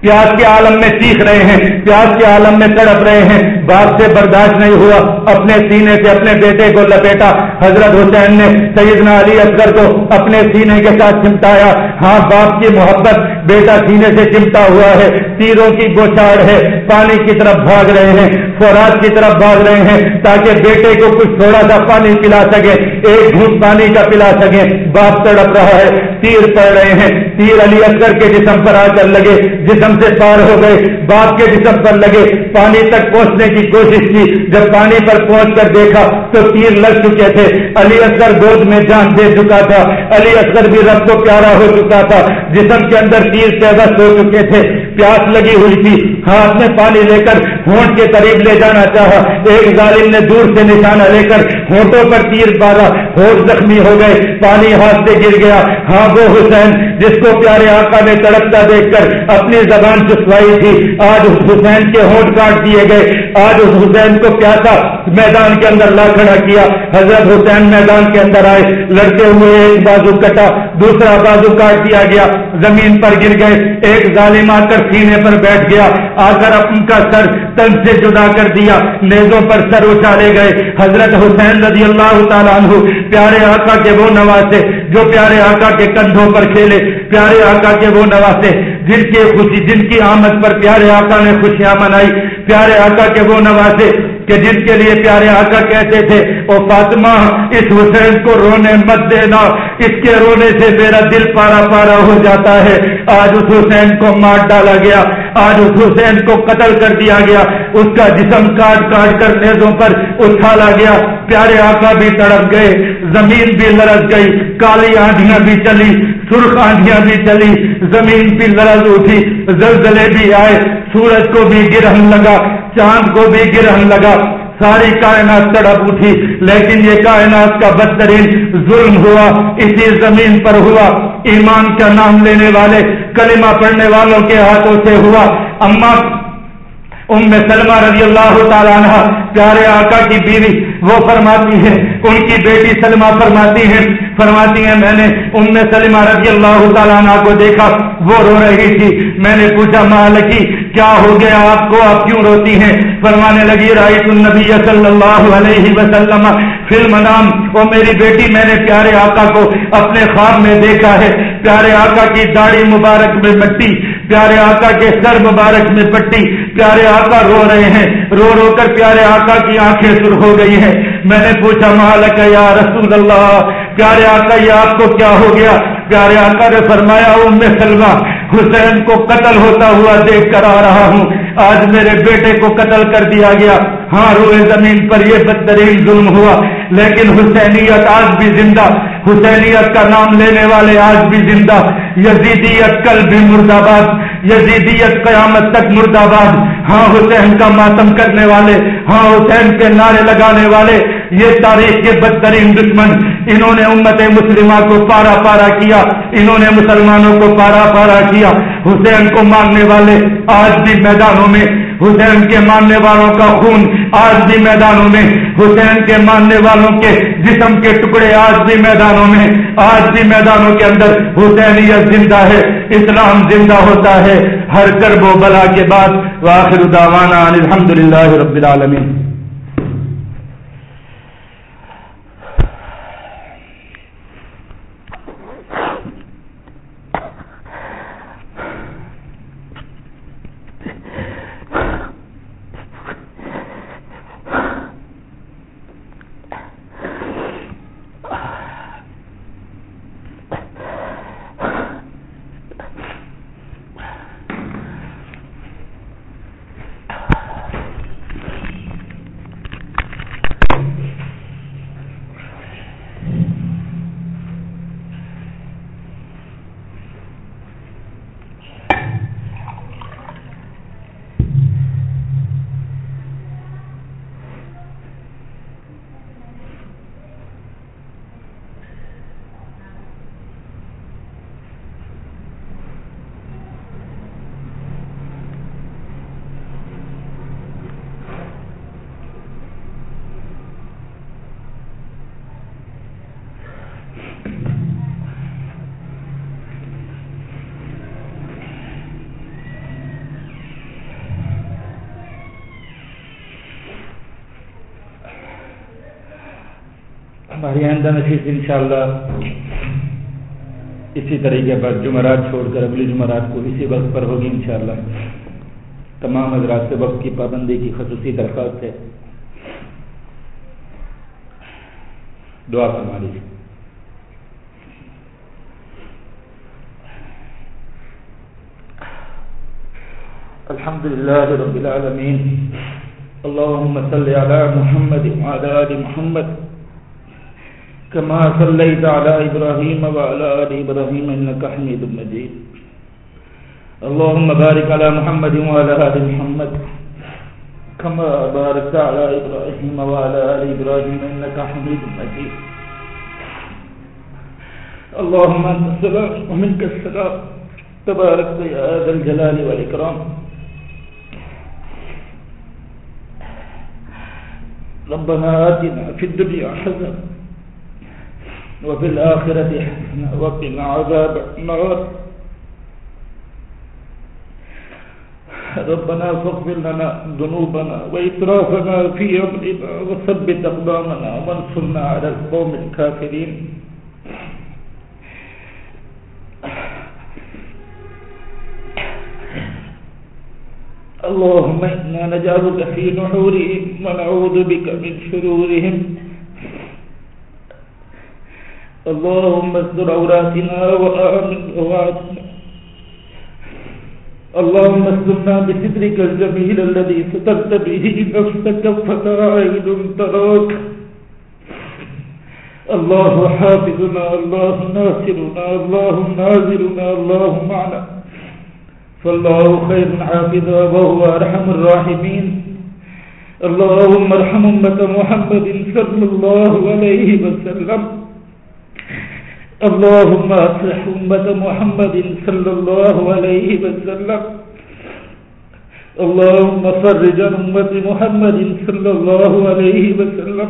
پیاس کے عالم میں سیکھ رہے ہیں، پیاس کے عالم میں تڑپ رہے ہیں۔ باپ سے برداشت نہیں ہوا، اپنے سینے سے اپنے بیٹے کو لپیٹا۔ حضرت حسین نے سیدنا علی اصغر کو اپنے سینے کے ساتھ چمٹایا۔ ہاں باپ کی محبت بیٹا سینے سے چمٹا ہوا ہے۔ تیروں کی بوچھاڑ ہے۔ پانی کی طرف بھاگ رہے ہیں فورات کی طرف بھاگ رہے ہیں، تاکہ بیٹے کو کچھ تھوڑا سا پانی پلا سکے، ایک گھوٹ پانی کا پلا سکے۔ باپ تڑپ رہا ہے، تیر پڑ رہے ہیں۔ تیر علی اصغر کے جسم پر آ کر لگے، جسم سے پار ہو گئے۔ باپ کے جسم پر لگے، پانی تک پہنچنے کی کوشش کی۔ جب پانی پر پہنچ کر دیکھا تو تیر لگ چکے تھے۔ علی اصغر گود میں جان دے چکا تھا۔ علی اصغر بھی رب کو پیارا ہو چکا تھا۔ جسم کے اندر تیر پیدست ہو چکے تھے۔ پیاس لگی ہوئی تھی۔ ہاتھ میں پانی لے کر ہونٹ کے قریب لے جانا چاہا۔ ایک ظالم نے دور سے نشانہ لے کر ہونٹوں پر تیر پالا ہوٹ زخمی ہو گئے۔ پانی ہاتھ سے گر گیا۔ ہاں وہ حسین، جس کو پیارے آقا نے تڑپتا دیکھ کر اپنی زبان چسوائی تھی، آج اس حسین کے ہونٹ کاٹ دیے گئے۔ آج اس حسین کو پیاسا میدان کے اندر لا کھڑا کیا۔ حضرت حسین میدان کے اندر آئے۔ لڑتے ہوئے ایک بازو کٹا، دوسرا بازو کاٹ دیا گیا۔ زمین پر گر گئے۔ ایک ظالم آ کر سینے پر بیٹھ گیا۔ آ کر اپن کا سر تن سے جدا کر دیا، نیزوں پر سر اچھالے گئے۔ حضرت حسین رضی اللہ تعالیٰ عنہ پیارے آقا کے وہ نوازے جو پیارے آقا کے کندھوں پر کھیلے، پیارے آقا کے وہ نوازے جن کے خوشی جن کی آمد پر پیارے آقا نے خوشیاں منائی۔ پیارے آقا کے وہ نوازے کہ جس کے لیے پیارے آقا کہتے تھے، او فاطمہ، اس حسین کو رونے مت دینا، اس کے رونے سے میرا دل پارا پارا ہو جاتا ہے۔ آج اس حسین کو مار ڈالا گیا، آج اس حسین کو قتل کر دیا گیا۔ اس کا جسم کاٹ کاٹ کر نیزوں پر اچھالا گیا۔ پیارے آقا بھی تڑپ گئے، زمین بھی لڑک گئی، کالی آندیاں بھی چلی، سرخ آندیاں بھی چلی۔ زمین بھی لڑک اٹھی، زلزلے بھی آئے، سورج کو بھی گرہن لگا، چاند کو بھی گرہن لگا۔ ساری کائنات تڑپ اٹھی، لیکن یہ کائنات کا بدترین ظلم ہوا، اسی زمین پر ہوا۔ ایمان کا نام لینے والے، کلمہ پڑھنے والوں کے ہاتھوں سے ہوا۔ اما ام سلمہ رضی اللہ تعالیٰ عنہ، پیارے آقا کی بیوی، وہ فرماتی ہے ان کی بیٹی سلمہ فرماتی ہے فرماتی ہیں، میں نے ام سلمہ رضی اللہ تعالیٰ عنہ کو دیکھا، وہ رو رہی تھی۔ میں نے پوچھا، مالکی، کیا ہو گیا؟ آپ کو، آپ کیوں روتی ہیں؟ فرمانے لگی رائت النبی صلی اللہ علیہ وسلم فلم نام وہ میری بیٹی، میں نے پیارے آقا کو اپنے خواب میں دیکھا ہے۔ پیارے آقا کی داڑھی مبارک میں مٹی پیارے آقا کے سر مبارک میں پٹی پیارے آقا رو رہے ہیں۔ رو رو کر پیارے آقا کی آنکھیں سر ہو گئی ہیں۔ میں نے پوچھا، مالک یا رسول اللہ، پیارے آقا، یہ آپ کو کیا ہو گیا؟ پیارے آقا نے فرمایا، ام سلمہ، حسین کو قتل ہوتا ہوا دیکھ کر آ رہا ہوں۔ آج میرے بیٹے کو قتل کر دیا گیا۔ ہاں روئے زمین پر یہ بدترین ظلم ہوا۔ لیکن حسینیت آج بھی زندہ۔ حسینیت کا نام لینے والے آج بھی زندہ۔ یزیدیت کل بھی مرد آباد یزیدیت قیامت تک مرد آباد ہاں حسین کا ماتم کرنے والے ہاں حسین کے نعرے لگانے والے، یہ تاریخ کے بدترین دشمن. انہوں نے امت مسلمہ کو پارا پارا کیا، انہوں نے مسلمانوں کو پارا پارا کیا. حسین کو ماننے والے آج بھی میدانوں میں حسین کے ماننے والوں کا خون آج بھی میدانوں میں، حسین کے ماننے والوں کے جسم کے ٹکڑے آج بھی میدانوں میں، آج بھی میدانوں کے اندر حسینیت زندہ ہے، اسلام زندہ ہوتا ہے، ہر کرب و بلا کے بعد واخر دعوانا الحمد للہ رب العالمین ہماری آئندہ نشیز ان شاء اللہ اسی طریقے پر جمعرات چھوڑ کر اگلی جمعرات کو اسی وقت پر ہوگی انشاءاللہ۔ تمام حضرات سے وقت کی پابندی کی خصوصی درخواست ہے۔ دعا فرما لیجیے الحمد لله رب العالمين اللهم صل على محمد وعلى ال محمد۔ كما صليت على إبراهيم وعلى آل إبراهيم إنك حميد مجيد. اللهم بارك على محمد وعلى آل محمد. كما باركت على إبراهيم وعلى آل إبراهيم إنك حميد مجيد. اللهم أنت السلام ومنك السلام. تبارك يا ذا الجلال والإكرام. ربنا آتنا في الدنيا حسنة وفي الآخرة حسنة وقنا عذاب النار. ربنا فاغفر لنا ذنوبنا وإسرافنا في أمرنا وثبت أقدامنا وانصرنا على القوم الكافرين. اللهم إنا نجعلك في نحورهم ونعوذ بك من شرورهم. اللهم استر عوراتنا وآمن رواتنا. اللهم اسلمنا بسترك الجميل الذي سترت به نفسك فتعين تراك. الله حافظنا الله ناصرنا الله نازلنا الله معنا. فالله خير حافظا وهو أرحم الراحمين. اللهم ارحم أمة محمد صلى الله عليه وسلم. اللهم أصلح أمة محمد صلى الله عليه وسلم. اللهم فرج عن أمة محمد صلى الله عليه وسلم.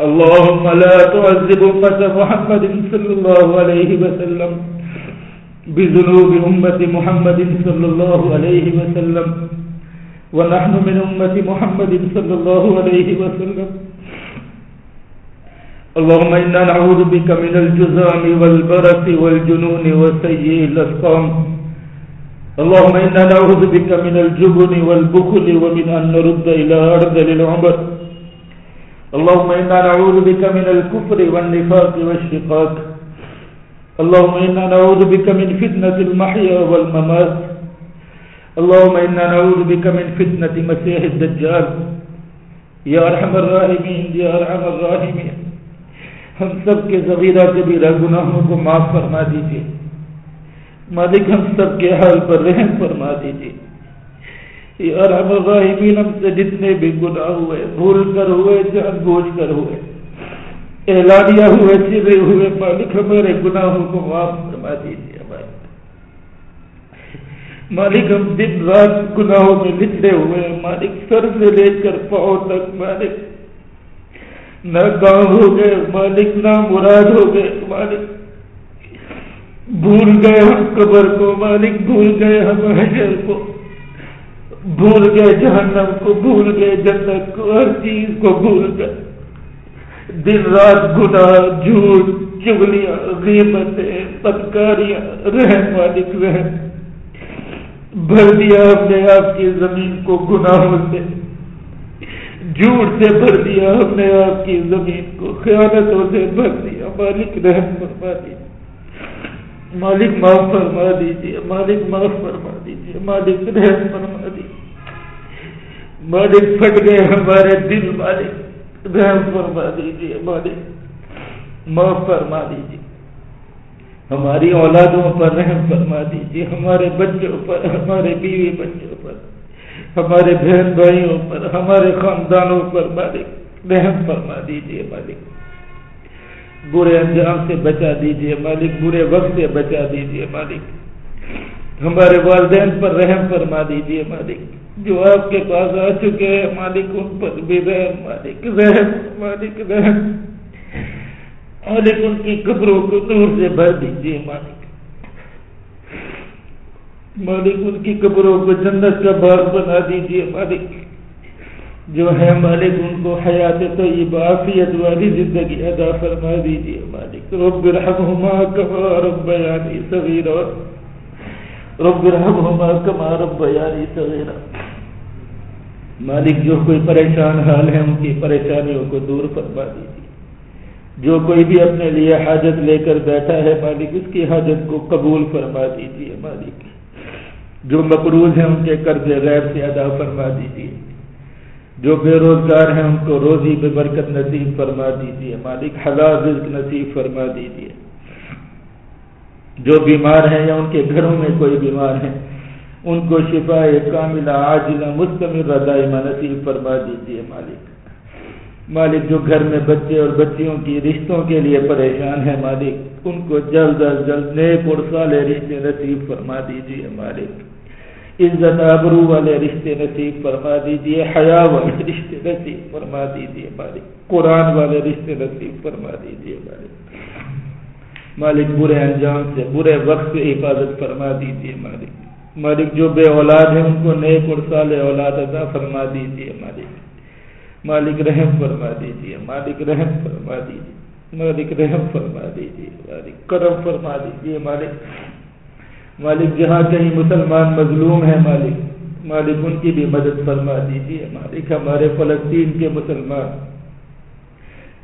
اللهم لا تعذب أمة محمد صلى الله عليه وسلم بذنوب أمة محمد صلى الله عليه وسلم. ونحن من أمة محمد صلى الله عليه وسلم. اللهم إنا نعوذ بك من الجزام والبرس والجنون وسيء الأسقام. اللهم إنا نعوذ بك من الجبن والبخل ومن أن نرد إلى أرض للعمر اللهم إنا نعوذ بك من الكفر والنفاق والشقاق. اللهم إنا نعوذ بك من فتنة المحيا والممات. اللهم إنا نعوذ بك من فتنة مسيح الدجال. يا أرحم الراحمين يا أرحم الراحمين. ہم سب کے ذخیرہ کبیرہ گناہوں کو معاف فرما دیجیے مالک ہم سب کے حال پر رحم فرما دیجیے یا رحم الراحمین، ہم سے جتنے بھی گناہ ہوئے، بھول کر ہوئے، جان بوجھ کر ہوئے اعلانیہ ہوئے، چرے ہوئے، مالک ہمارے گناہوں کو معاف فرما دیجیے ہمارے مالک ہم دن رات گناہوں میں لکھے ہوئے مالک سر سے لے کر پاؤں تک، مالک نہ گاؤں ہو گئے، مالک نہ مراد ہو گئے، مالک بھول گئے ہم قبر کو، مالک بھول گئے ہم حجر کو، بھول گئے جہنم کو، بھول گئے جنت کو، ہر چیز کو بھول گئے۔ دن رات گنا جھوٹ، چگلیاں، غیبتیں پتکاریاں رحم مالک، رحم۔ بھر دیا ہم نے آپ کی زمین کو گناہوں سے۔ جھوٹ سے بھر دیا ہم نے آپ کی زمین کو خیالتوں سے بھر دیا، مالک رحم فرما دیجیے مالک معاف فرما دیجیے مالک معاف فرما دیجیے مالک رحم فرما دیجیے مالک پھٹ گئے ہمارے دل مالک رحم فرما دیجیے مالک معاف فرما دیجیے ہماری اولادوں پر رحم فرما دیجیے ہمارے بچوں پر، ہمارے بیوی بچوں پر۔ ہمارے بہن بھائیوں پر، ہمارے خاندانوں پر مالک، رحم فرما دیجیے مالک۔ برے انجام سے بچا دیجیے مالک، برے وقت سے بچا دیجیے مالک۔ ہمارے والدین پر رحم فرما دیجیے مالک۔ جو آپ کے پاس آ چکے ہیں مالک، ان پر بھی رحم مالک رحم مالک رحم۔ مالک، ان کی قبروں کو دور سے بھر دیجیے مالک۔ مالک ان کی قبروں کو جنت کا باغ بنا دیجیے مالک۔ جو ہے مالک، ان کو حیات تو یہ بافیت والی زندگی ادا فرما دیجیے مالک۔ رب رحمہما کما رب یعنی صغیرہ رب رحمہما کما رب یعنی صغیرہ مالک، جو کوئی پریشان حال ہے، ان کی پریشانیوں کو دور فرما دیجیے جو کوئی بھی اپنے لیے حاجت لے کر بیٹھا ہے، مالک، اس کی حاجت کو قبول فرما دیجیے مالک۔ جو مقروض ہیں ان کے قرض غیر سے ادا فرما دیجیے جو بے روزگار ہیں ان کو روزی بے برکت نصیب فرما دیجیے مالک حلال رزق نصیب فرما دیجیے جو بیمار ہیں یا ان کے گھروں میں کوئی بیمار ہیں، ان کو شفا کاملہ، عاجلہ، مستمر دائمہ نصیب فرما دیجیے مالک۔ مالک جو گھر میں بچے اور بچیوں کی رشتوں کے لیے پریشان ہیں مالک، ان کو جلد از جلد نیک اور سالے رشتے نصیب فرما دیجیے مالک۔ عزت آبرو والے رشتے نصیب فرما دیجیے حیا والے رشتے نصیب فرما دیجیے مالک، قرآن والے رشتے نصیب فرما دیجیے مالک۔ مالک برے انجام سے، برے وقت سے حفاظت فرما دیجیے مالک۔ مالک جو بے اولاد ہیں، ان کو نیک اور سال اولاد ادا فرما دیجیے مالک۔ مالک رحم فرما دیجیے مالک رحم فرما دیجیے مالک رحم فرما دیجیے مالک، کرم فرما دیجیے مالک۔ مالک جہاں کہیں مسلمان مظلوم ہیں مالک مالک ان کی بھی مدد فرما دیجیے مالک ہمارے فلسطین کے مسلمان،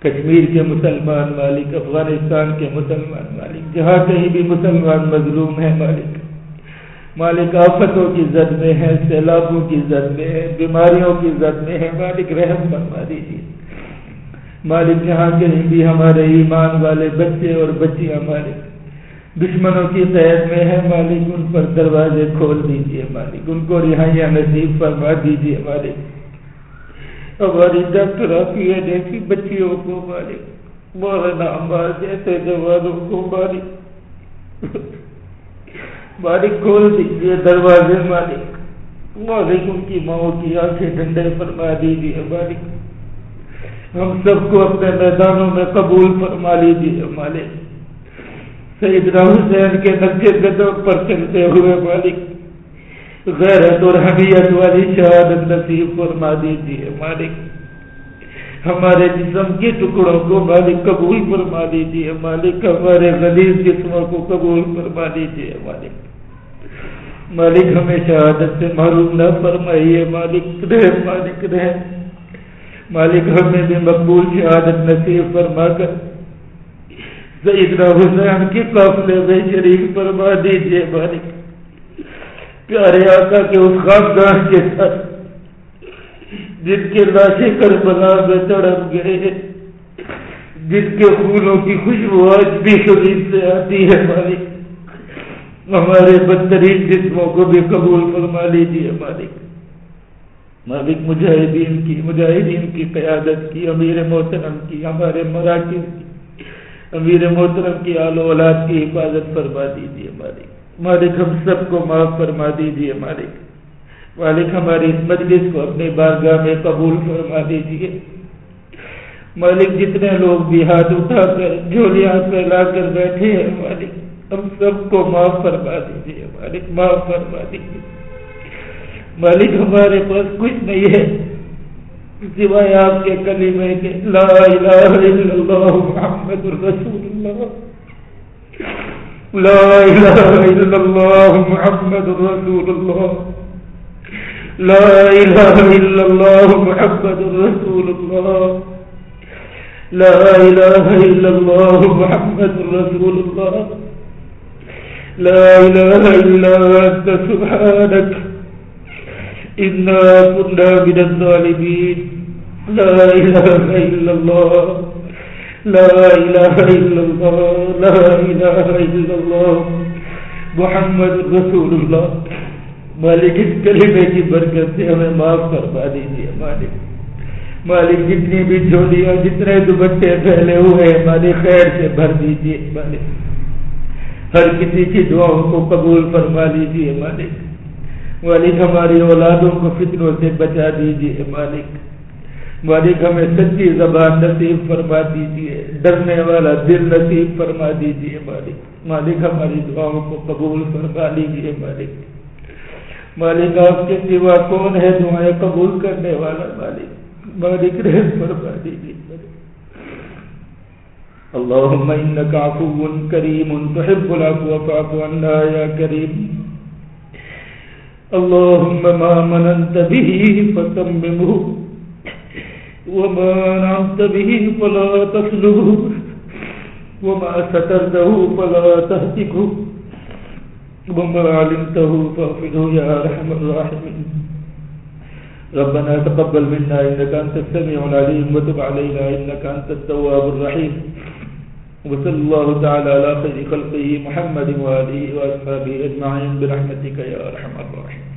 کشمیر کے مسلمان مالک، افغانستان کے مسلمان مالک جہاں کہیں بھی مسلمان مظلوم ہیں مالک۔ مالک آفتوں کی زد میں ہے سیلابوں کی زد میں ہے بیماریوں کی زد میں ہے مالک رحم فرما دیجیے مالک جہاں کہیں بھی ہمارے ایمان والے بچے اور بچیاں مالک دشمنوں کی قید میں ہے مالک، ان پر دروازے کھول دیجیے مالک۔ ان کو رہائیاں نصیب فرما دیجیے مالک۔ ہماری ڈاکٹر آفیہ جیسی بچیوں کو مالک۔ مولانا عمار جیسے جوانوں کو مالک۔ مالک کھول دیجیے دروازے مالک۔ مالک ان کی ماؤں کی آنکھیں ٹھنڈے فرما دیجیے مالک۔ ہم سب کو اپنے میدانوں میں قبول فرما لیجیے مالک۔ سیدنا حسین کے نقشے قدم پر چلتے ہوئے مالک، غیرت اور حمیت والی شہادت نصیب فرما دیجیے مالک۔ ہمارے جسم کے ٹکڑوں کو مالک قبول فرما دیجیے مالک۔ ہمارے غلیظ جسموں کو قبول فرما دیجیے مالک۔ مالک، ہمیں شہادت سے معروم نہ فرمائیے مالک، رہ مالک رہ۔ مالک، ہمیں بھی مقبول شہادت نصیب فرما کر سیدنا حسین کی قافلے میں شریک فرما دیجیے مالک۔ پیارے آقا کے اس خاندان کے ساتھ جن کے لاشیں کربلا میں تڑپ گئے جن کے پھولوں کی خوشبو آج بھی شریر سے آتی ہے مالک۔ ہمارے بدترین جسموں کو بھی قبول فرما لیجیے مالک۔ مالک، مجاہدین کی مجاہدین کی قیادت کی، امیر محترم کی، ہمارے مراکز کی۔ امیر محترم کی آل و اولاد کی حفاظت فرما دیجیے مالک۔ مالک، ہم سب کو معاف فرما دیجیے مالک۔ مالک، ہماری اس مجلس کو اپنی بارگاہ میں قبول فرما دیجیے مالک، جتنے لوگ بھی ہاتھ اٹھا کر، جھولیاں پھیلا کر بیٹھے ہیں مالک، ہم سب کو معاف فرما دیجیے مالک، معاف فرما دیجیے مالک، ہمارے پاس کچھ نہیں ہے۔ سوائے آپ کے کلمے کے لا الہ الا اللہ محمد رسول اللہ۔ لا الہ الا اللہ محمد رسول اللہ۔ لا الہ الا اللہ محمد رسول اللہ۔ لا الہ الا اللہ محمد رسول اللہ۔ لا الہ الا انت سبحانک۔ إنا كنا من الظالمين. لا إله إلا الله. لا إله إلا الله. لا إله إلا الله. محمد رسول اللہ مالک اس کلمے کی برکت سے ہمیں معاف فرما دیجیے مالک. مالک جتنی بھی جھولیاں، جتنے دوپٹے پھیلے ہوئے مالک خیر سے بھر دیجیے مالک. ہر کسی کی دعاؤں کو قبول فرما لیجیے مالک. مالک ہماری اولادوں کو فتنوں سے بچا دیجیے مالک۔ مالک ہمیں سچی زبان نصیب فرما دیجیے ڈرنے والا دل نصیب فرما دیجیے مالک۔ مالک ہماری دعاؤں کو قبول فرما لیجیے مالک۔ مالک آپ کے سوا کون ہے دعائیں قبول کرنے والا مالک؟ مالک رحم فرما دیجیے اللهم انك عفو كريم تحب العفو فاعف عنا يا كريم اللهم ما مننت به فتممه وما نعمت به فلا تسلوه وما سترته فلا تهتكه وما علمته فاغفره يا رحم الراحمين. ربنا تقبل منا إنك أنت السميع العليم، وتب علينا إنك أنت التواب الرحيم. وصلى الله تعالى على خير خلقه محمد وآله وأصحابه أجمعين برحمتك يا أرحم الراحمين.